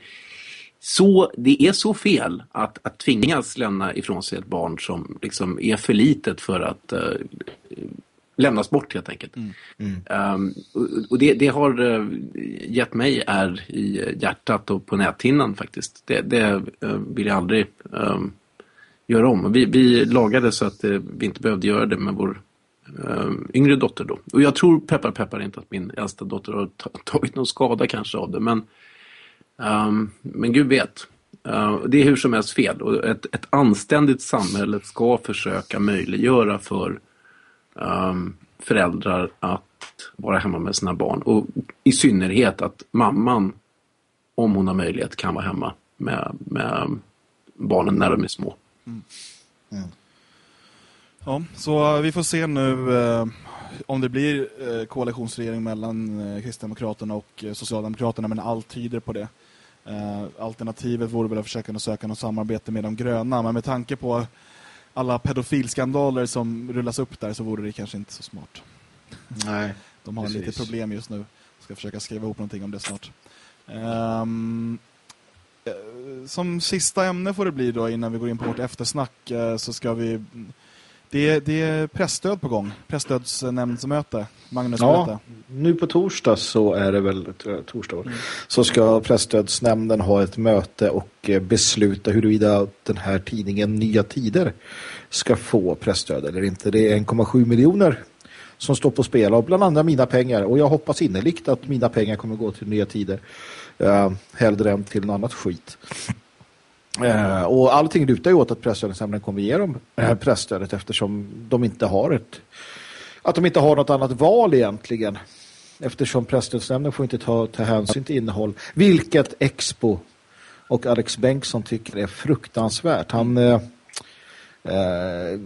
så, det är så fel att, att tvingas lämna ifrån sig ett barn som liksom är för litet för att eh, lämnas bort helt enkelt. Um, och det, det har eh, gett mig är i hjärtat och på näthinnan faktiskt. Det, det eh, vill jag aldrig ehm, göra om. Vi, vi lagade så att eh, vi inte behövde göra det med vår eh, yngre dotter då. Och jag tror peppar peppar inte att min äldsta dotter har ta- tagit någon skada kanske av det. Men, ehm, men gud vet. Eh, det är hur som helst fel. Och ett, ett anständigt samhälle ska försöka möjliggöra för ehm, föräldrar att vara hemma med sina barn. Och i synnerhet att mamman, om hon har möjlighet, kan vara hemma med, med barnen när de är små. Ja, så vi får se nu eh, om det blir eh, koalitionsregering mellan eh, Kristdemokraterna och eh, Socialdemokraterna, men allt tyder på det. Eh, alternativet vore väl att försöka söka något samarbete med de gröna, men med tanke på alla pedofilskandaler som rullas upp där så vore det kanske inte så smart. Nej. De har Precis. lite problem just nu. Ska försöka skriva ihop någonting om det snart. Eh, som sista ämne får det bli då innan vi går in på vårt eftersnack eh, så ska vi det är, det är pressstöd på gång. Pressstödsnämndsmöte. Magnus, Ja, nu på torsdag så är det väl jag, torsdag, va? så ska pressstödsnämnden ha ett möte och eh, besluta huruvida den här tidningen Nya Tider ska få pressstöd eller inte. Det är 1,7 miljoner som står på spel och bland annat mina pengar och jag hoppas innerligt att mina pengar kommer gå till Nya Tider uh, hellre än till något annat skit. Eh, och allting lutar ju åt att presstödsnämnden kommer ge dem eh, pressstödet eftersom de inte har ett att de inte har något annat val egentligen. Eftersom presstödsnämnden får inte ta, ta hänsyn till innehåll. Vilket Expo och Alex Bengtsson tycker är fruktansvärt. Han... Eh, eh,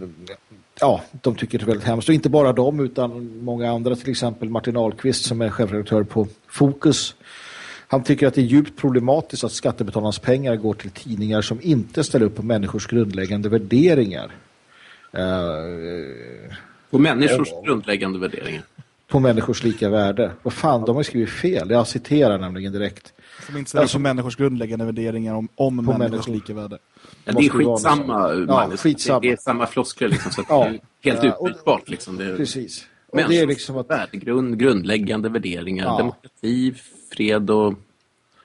ja, de tycker det är väldigt hemskt. Och inte bara de utan många andra. Till exempel Martin Ahlqvist som är chefredaktör på Fokus. Han tycker att det är djupt problematiskt att skattebetalarnas pengar går till tidningar som inte ställer upp på människors grundläggande värderingar. Eh, Och människors grundläggande värderingar. på människors lika värde. Vad fan, de har skrivit fel. Jag citerar nämligen direkt. Som inte ställer Alltså- på människors grundläggande värderingar om, om människors människor. lika värde. Ja, det är skitsamma. Ja, Magnus. skitsamma. Det, är samma floskler liksom, så att Ja. helt Ja, utbytbart. Liksom. Det är Precis. Och människors det är liksom att, värdegrund, grundläggande värderingar, Ja. demokrati, fred och...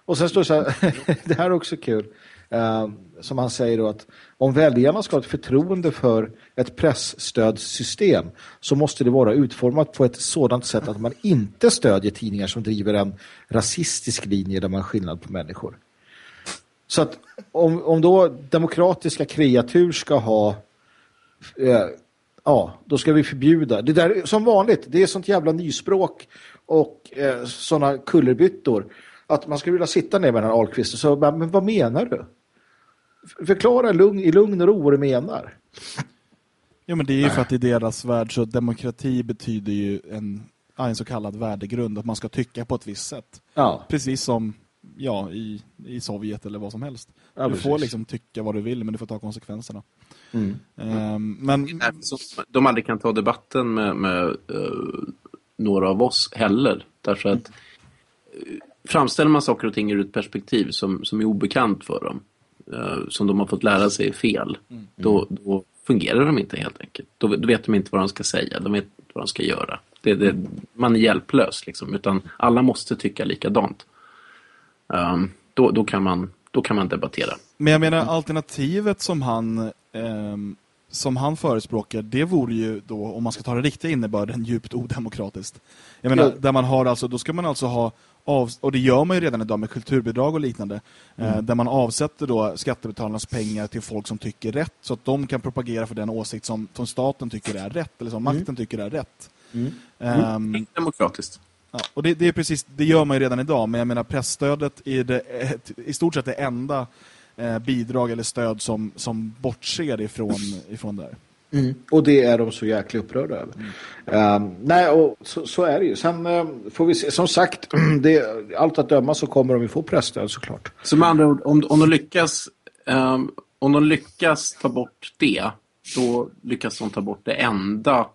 och sen står det så här, det här är också kul, eh, som han säger då att om väljarna ska ha ett förtroende för ett pressstödssystem så måste det vara utformat på ett sådant sätt att man inte stödjer tidningar som driver en rasistisk linje där man skillnad på människor. Så att om, om då demokratiska kreatur ska ha eh, ja, då ska vi förbjuda. Det där som vanligt, det är sånt jävla nyspråk och eh, sådana kullerbyttor att man skulle vilja sitta ner med den här Ahlqvist och bara, men vad menar du? Förklara lugn, i lugn och ro vad du menar. Ja, men det är ju för att i deras värld så demokrati betyder ju en, en så kallad värdegrund. Att man ska tycka på ett visst sätt. Ja, Precis som ja, i, i Sovjet eller vad som helst. Ja, du får liksom tycka vad du vill, men du får ta konsekvenserna. Mm. Ehm, men de aldrig kan ta debatten med, med eh, några av oss heller. Därför att uh, framställer man saker och ting ur ett perspektiv som, som är obekant för dem, eh, som de har fått lära sig är fel, då, då fungerar de inte helt enkelt. Då, då vet de inte vad de ska säga, de vet inte vad de ska göra. Det, det, man är hjälplös, liksom, utan alla måste tycka likadant. Um, då, då, kan man, då kan man debattera. Men jag menar alternativet som han som han förespråkar, det vore ju då, om man ska ta den riktiga innebörden, djupt odemokratiskt. Jag menar, Ja. där man har alltså, då ska man alltså ha av, och det gör man ju redan idag med kulturbidrag och liknande, eh, Mm. där man avsätter då skattebetalarnas pengar till folk som tycker rätt, så att de kan propagera för den åsikt som, som staten tycker är rätt, eller som Mm. makten tycker är rätt. Mm. Ehm, Helt demokratiskt. Ja, och det, det är precis, det gör man ju redan idag, men jag menar pressstödet är det, i stort sett det enda eh, bidrag eller stöd som, som bortser ifrån, ifrån det här. Mm. Och det är de så jäkla upprörda över. Ehm, nej, och så, så är det ju. Sen ehm, får vi se. Som sagt, det, allt att döma så kommer de ju få pressstöd såklart. Så med andra ord, om, om, de lyckas, ehm, om de lyckas ta bort det, då lyckas de ta bort det enda,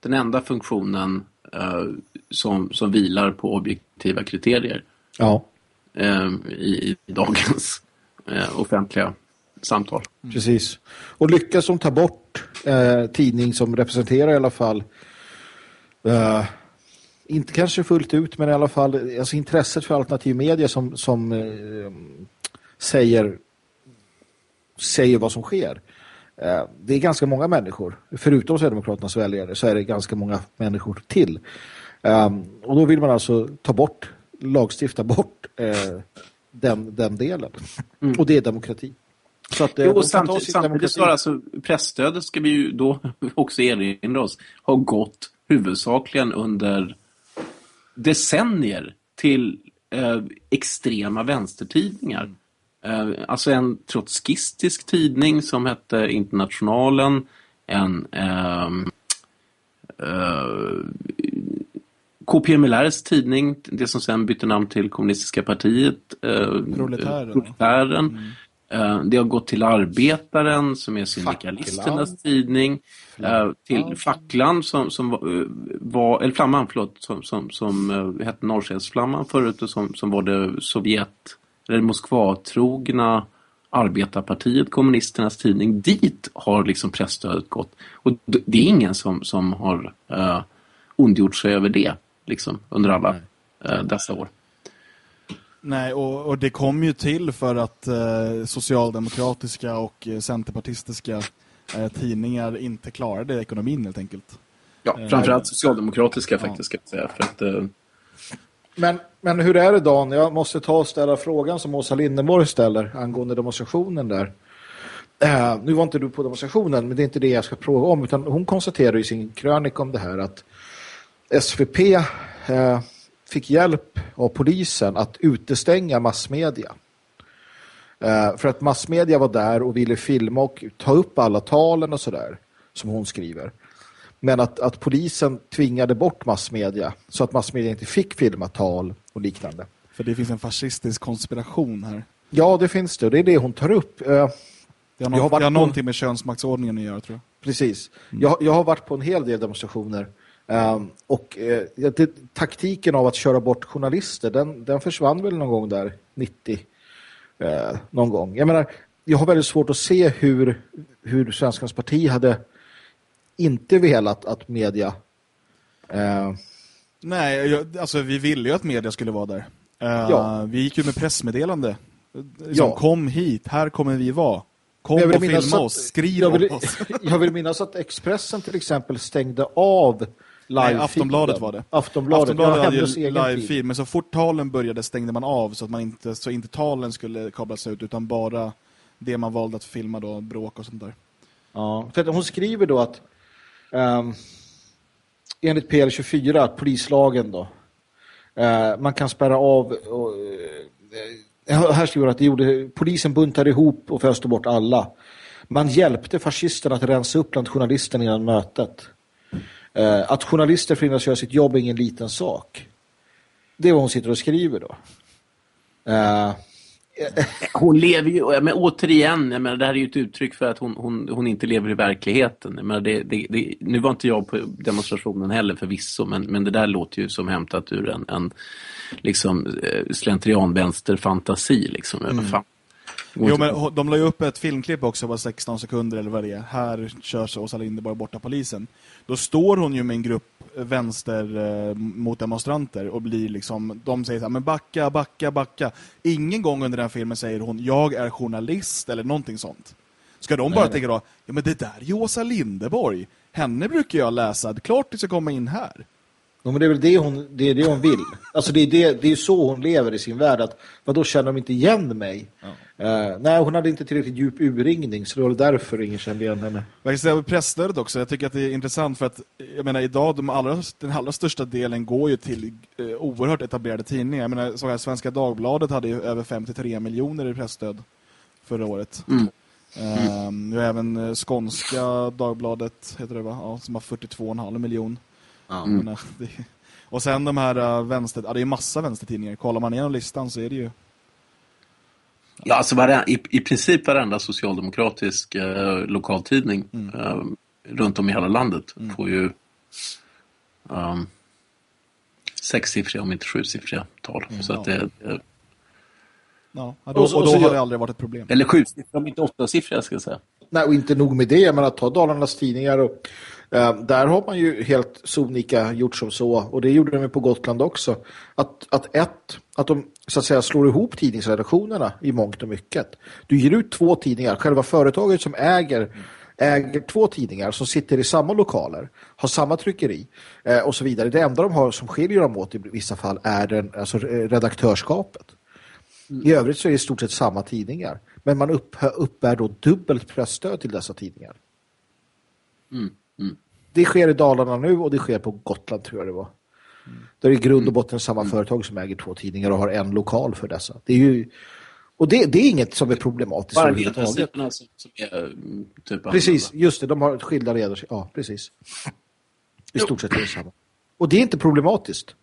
den enda funktionen eh, som, som vilar på objektiva kriterier Ja, ehm, i, i dagens eh, offentliga samtal. Mm. precis. Och lyckas de ta bort eh, tidning som representerar i alla fall eh, inte kanske fullt ut, men i alla fall alltså intresset för alternativ media som, som eh, säger säger vad som sker. Eh, Det är ganska många människor, förutom Sverigedemokraternas väljare så är det ganska många människor till. Eh, och då vill man alltså ta bort, lagstifta bort eh, den, den delen. Och det är demokrati. Så att, eh, Jo, och samtidigt, samtidigt så alltså pressstödet ska vi ju då också erinra oss har gått huvudsakligen under decennier till eh, extrema vänstertidningar. Eh, alltså en trotskistisk tidning som hette Internationalen, en ehm, eh, KP Milärs tidning, det som sen bytte namn till Kommunistiska partiet. Eh, Proletären. Proletären. Eh, Det har gått till Arbetaren som är syndikalisternas tidning. eh, Till Facklan som, som var, eh, var, eller Flamman förlåt, som, som, som eh, hette Norrskensflamman förut och som, som var det Sovjet, eller Moskva-trogna Arbetarpartiet, kommunisternas tidning. Dit har liksom pressstödet gått. Och det är ingen som, som har uh, ondgjort sig över det liksom, under alla eh, dessa år. Nej, och, och det kom ju till för att eh, socialdemokratiska och eh, centerpartistiska eh, tidningar inte klarade ekonomin helt enkelt. Ja, framförallt socialdemokratiska faktiskt ska jag säga. För att, eh, Men, men hur är det Dan? Jag måste ta och ställa frågan som Åsa Lindenborg ställer angående demonstrationen där. Eh, nu var inte du på demonstrationen, men det är inte det jag ska fråga om. Utan hon konstaterar i sin krönika om det här att SVP eh, fick hjälp av polisen att utestänga massmedia. Eh, för att massmedia var där och ville filma och ta upp alla talen och sådär, som hon skriver. Men att, att polisen tvingade bort massmedia så att massmedia inte fick filma tal och liknande. För det finns en fascistisk konspiration här. Ja, det finns det och det är det hon tar upp. Eh, Det har, Jag nå- har varit det har på- någonting med könsmaktsordningen att göra tror jag. Precis. Jag, jag har varit på en hel del demonstrationer ehm, och eh, det, taktiken av att köra bort journalister den, den försvann väl någon gång där 90 eh, någon gång. Jag menar, jag har väldigt svårt att se hur, hur Svenskans parti hade inte velat att media eh, Nej, jag, alltså vi ville ju att media skulle vara där. Eh, Ja. Vi gick ju med pressmeddelande. Liksom, Ja. Kom hit, här kommer vi vara. Kom och filma att- oss, skriv jag vill, om oss. jag vill minnas att Expressen till exempel stängde av live Aftonbladet var det. Aftonbladet, Aftonbladet hade ju egen live feed. feed, men så fort talen började stängde man av så att man inte, så inte talen skulle kablas ut utan bara det man valde att filma då, bråk och sånt där. Ja, för att hon skriver då att ehm, enligt PL24, polislagen då, eh, man kan spärra av och, eh, här skriver hon att det gjorde, polisen buntade ihop och föste bort alla. Man hjälpte fascisterna att rensa upp bland journalisterna innan mötet. Eh, att journalister förhindras göra sitt jobb är ingen liten sak. Det är vad hon sitter och skriver då. Eh, hon lever ju, men återigen, jag menar, det här är ju ett uttryck för att hon, hon, hon inte lever i verkligheten. Jag menar, det, det, det, nu var inte jag på demonstrationen heller förvisso, men, men det där låter ju som hämtat ur en, en liksom, eh, slentrianvänster-fantasi. Liksom. Mm. Fan. Jo, men de la ju upp ett filmklipp också på 16 sekunder eller vad det är. Här körs Åsa Linderborg borta polisen. Då står hon ju med en grupp vänster eh, mot demonstranter och blir liksom, de säger så här, men backa, backa, backa. Ingen gång under den filmen säger hon, jag är journalist eller någonting sånt. Ska de bara Nej, tänka då, ja men det där är Åsa Linderborg. Henne brukar jag läsa, det är klart det ska komma in här. Ja, men det är väl det hon, det är det hon vill. Alltså det är, det, det är så hon lever i sin värld. Att, vad då känner de inte igen mig? Ja. Uh, nej, hon hade inte tillräckligt djup urringning så det var därför ingen kände igen henne. Jag kan säga pressstödet också. Jag tycker att det är intressant för att jag menar idag, de allra, den allra största delen går ju till uh, oerhört etablerade tidningar. Jag menar, så här, Svenska Dagbladet hade ju över 53 miljoner i pressstöd förra året. Mm. Mm. Uh, även uh, Skånska Dagbladet heter det va? Ja, som har 42,5 miljoner. Mm. Och sen de här uh, vänster... Ja, det är massa vänstertidningar. Kollar man igenom listan så är det ju... Ja, alltså varenda, i, i princip varenda socialdemokratisk uh, lokaltidning mm. uh, runt om i hela landet mm. får ju um, sexsiffriga om inte sjusiffriga tal. Mm, så ja. att det, det Ja, och då, och då, och då har det aldrig varit ett problem. Eller sjusiffriga om inte åttasiffriga ska jag säga. Nej, och inte nog med det. Men att ta Dalarnas tidningar och Eh, där har man ju helt sonika gjort som så, och det gjorde de på Gotland också, att, att ett, att de så att säga slår ihop tidningsredaktionerna i mångt och mycket. Du ger ut två tidningar, själva företaget som äger äger två tidningar som sitter i samma lokaler, har samma tryckeri eh, och så vidare. Det enda de har som skiljer dem åt i vissa fall är den, alltså redaktörskapet. Mm. I övrigt så är det i stort sett samma tidningar. Men man upp, uppbär då dubbelt pressstöd till dessa tidningar. Mm. Mm. Det sker i Dalarna nu och det sker på Gotland tror jag det var. Mm. Där är i grund och botten samma mm. företag som äger två tidningar och har en lokal för dessa. Det är ju och det, det är inget som är problematiskt Bara överhuvudtaget. Som, som är, mm, typ precis, just det. De har skilda redor. Ja, precis. I stort sett är det samma. Och det är inte problematiskt.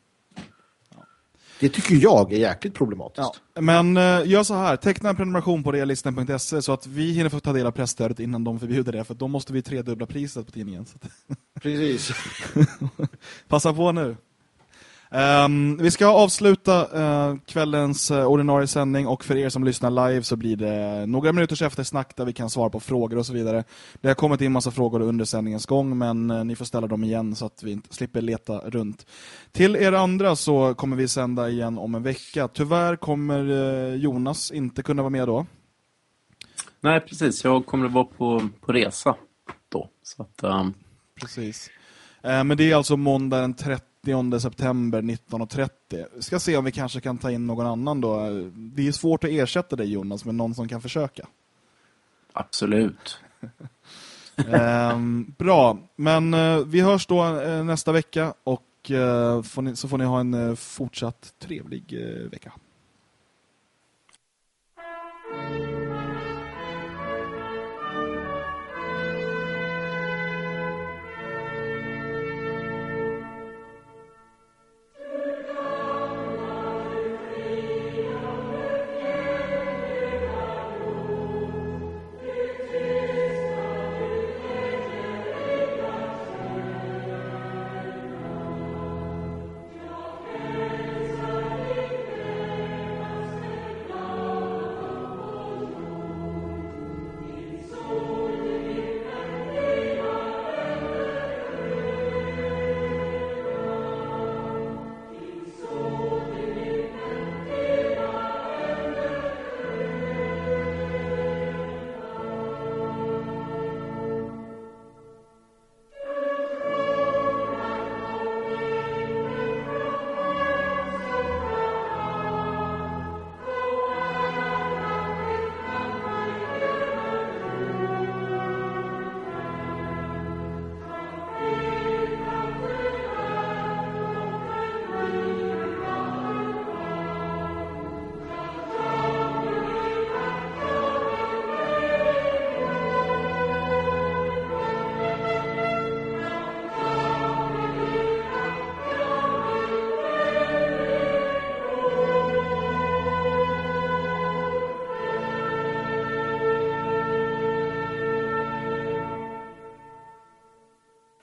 Det tycker jag är jäkligt problematiskt. Ja. Men uh, gör så här, teckna en prenumeration på realisten.se så att vi hinner få ta del av pressstödet innan de förbjuder det. För då måste vi tredubbla priset på tidningen. Precis. Passa på nu. Um, vi ska avsluta uh, kvällens uh, ordinarie sändning och för er som lyssnar live så blir det några minuters eftersnack där vi kan svara på frågor och så vidare. Det har kommit in massa frågor under sändningens gång men uh, ni får ställa dem igen så att vi inte slipper leta runt. Till er andra så kommer vi sända igen om en vecka. Tyvärr kommer Jonas inte kunna vara med då. Nej, precis. Jag kommer att vara på, på resa då. Så att, um... Precis. men det är alltså måndag den 30 30 september 19.30. Ska se om vi kanske kan ta in någon annan då. Det är svårt att ersätta dig Jonas, men någon som kan försöka. Absolut. ehm, bra, men eh, vi hörs då eh, nästa vecka och eh, får ni, så får ni ha en eh, fortsatt trevlig eh, vecka.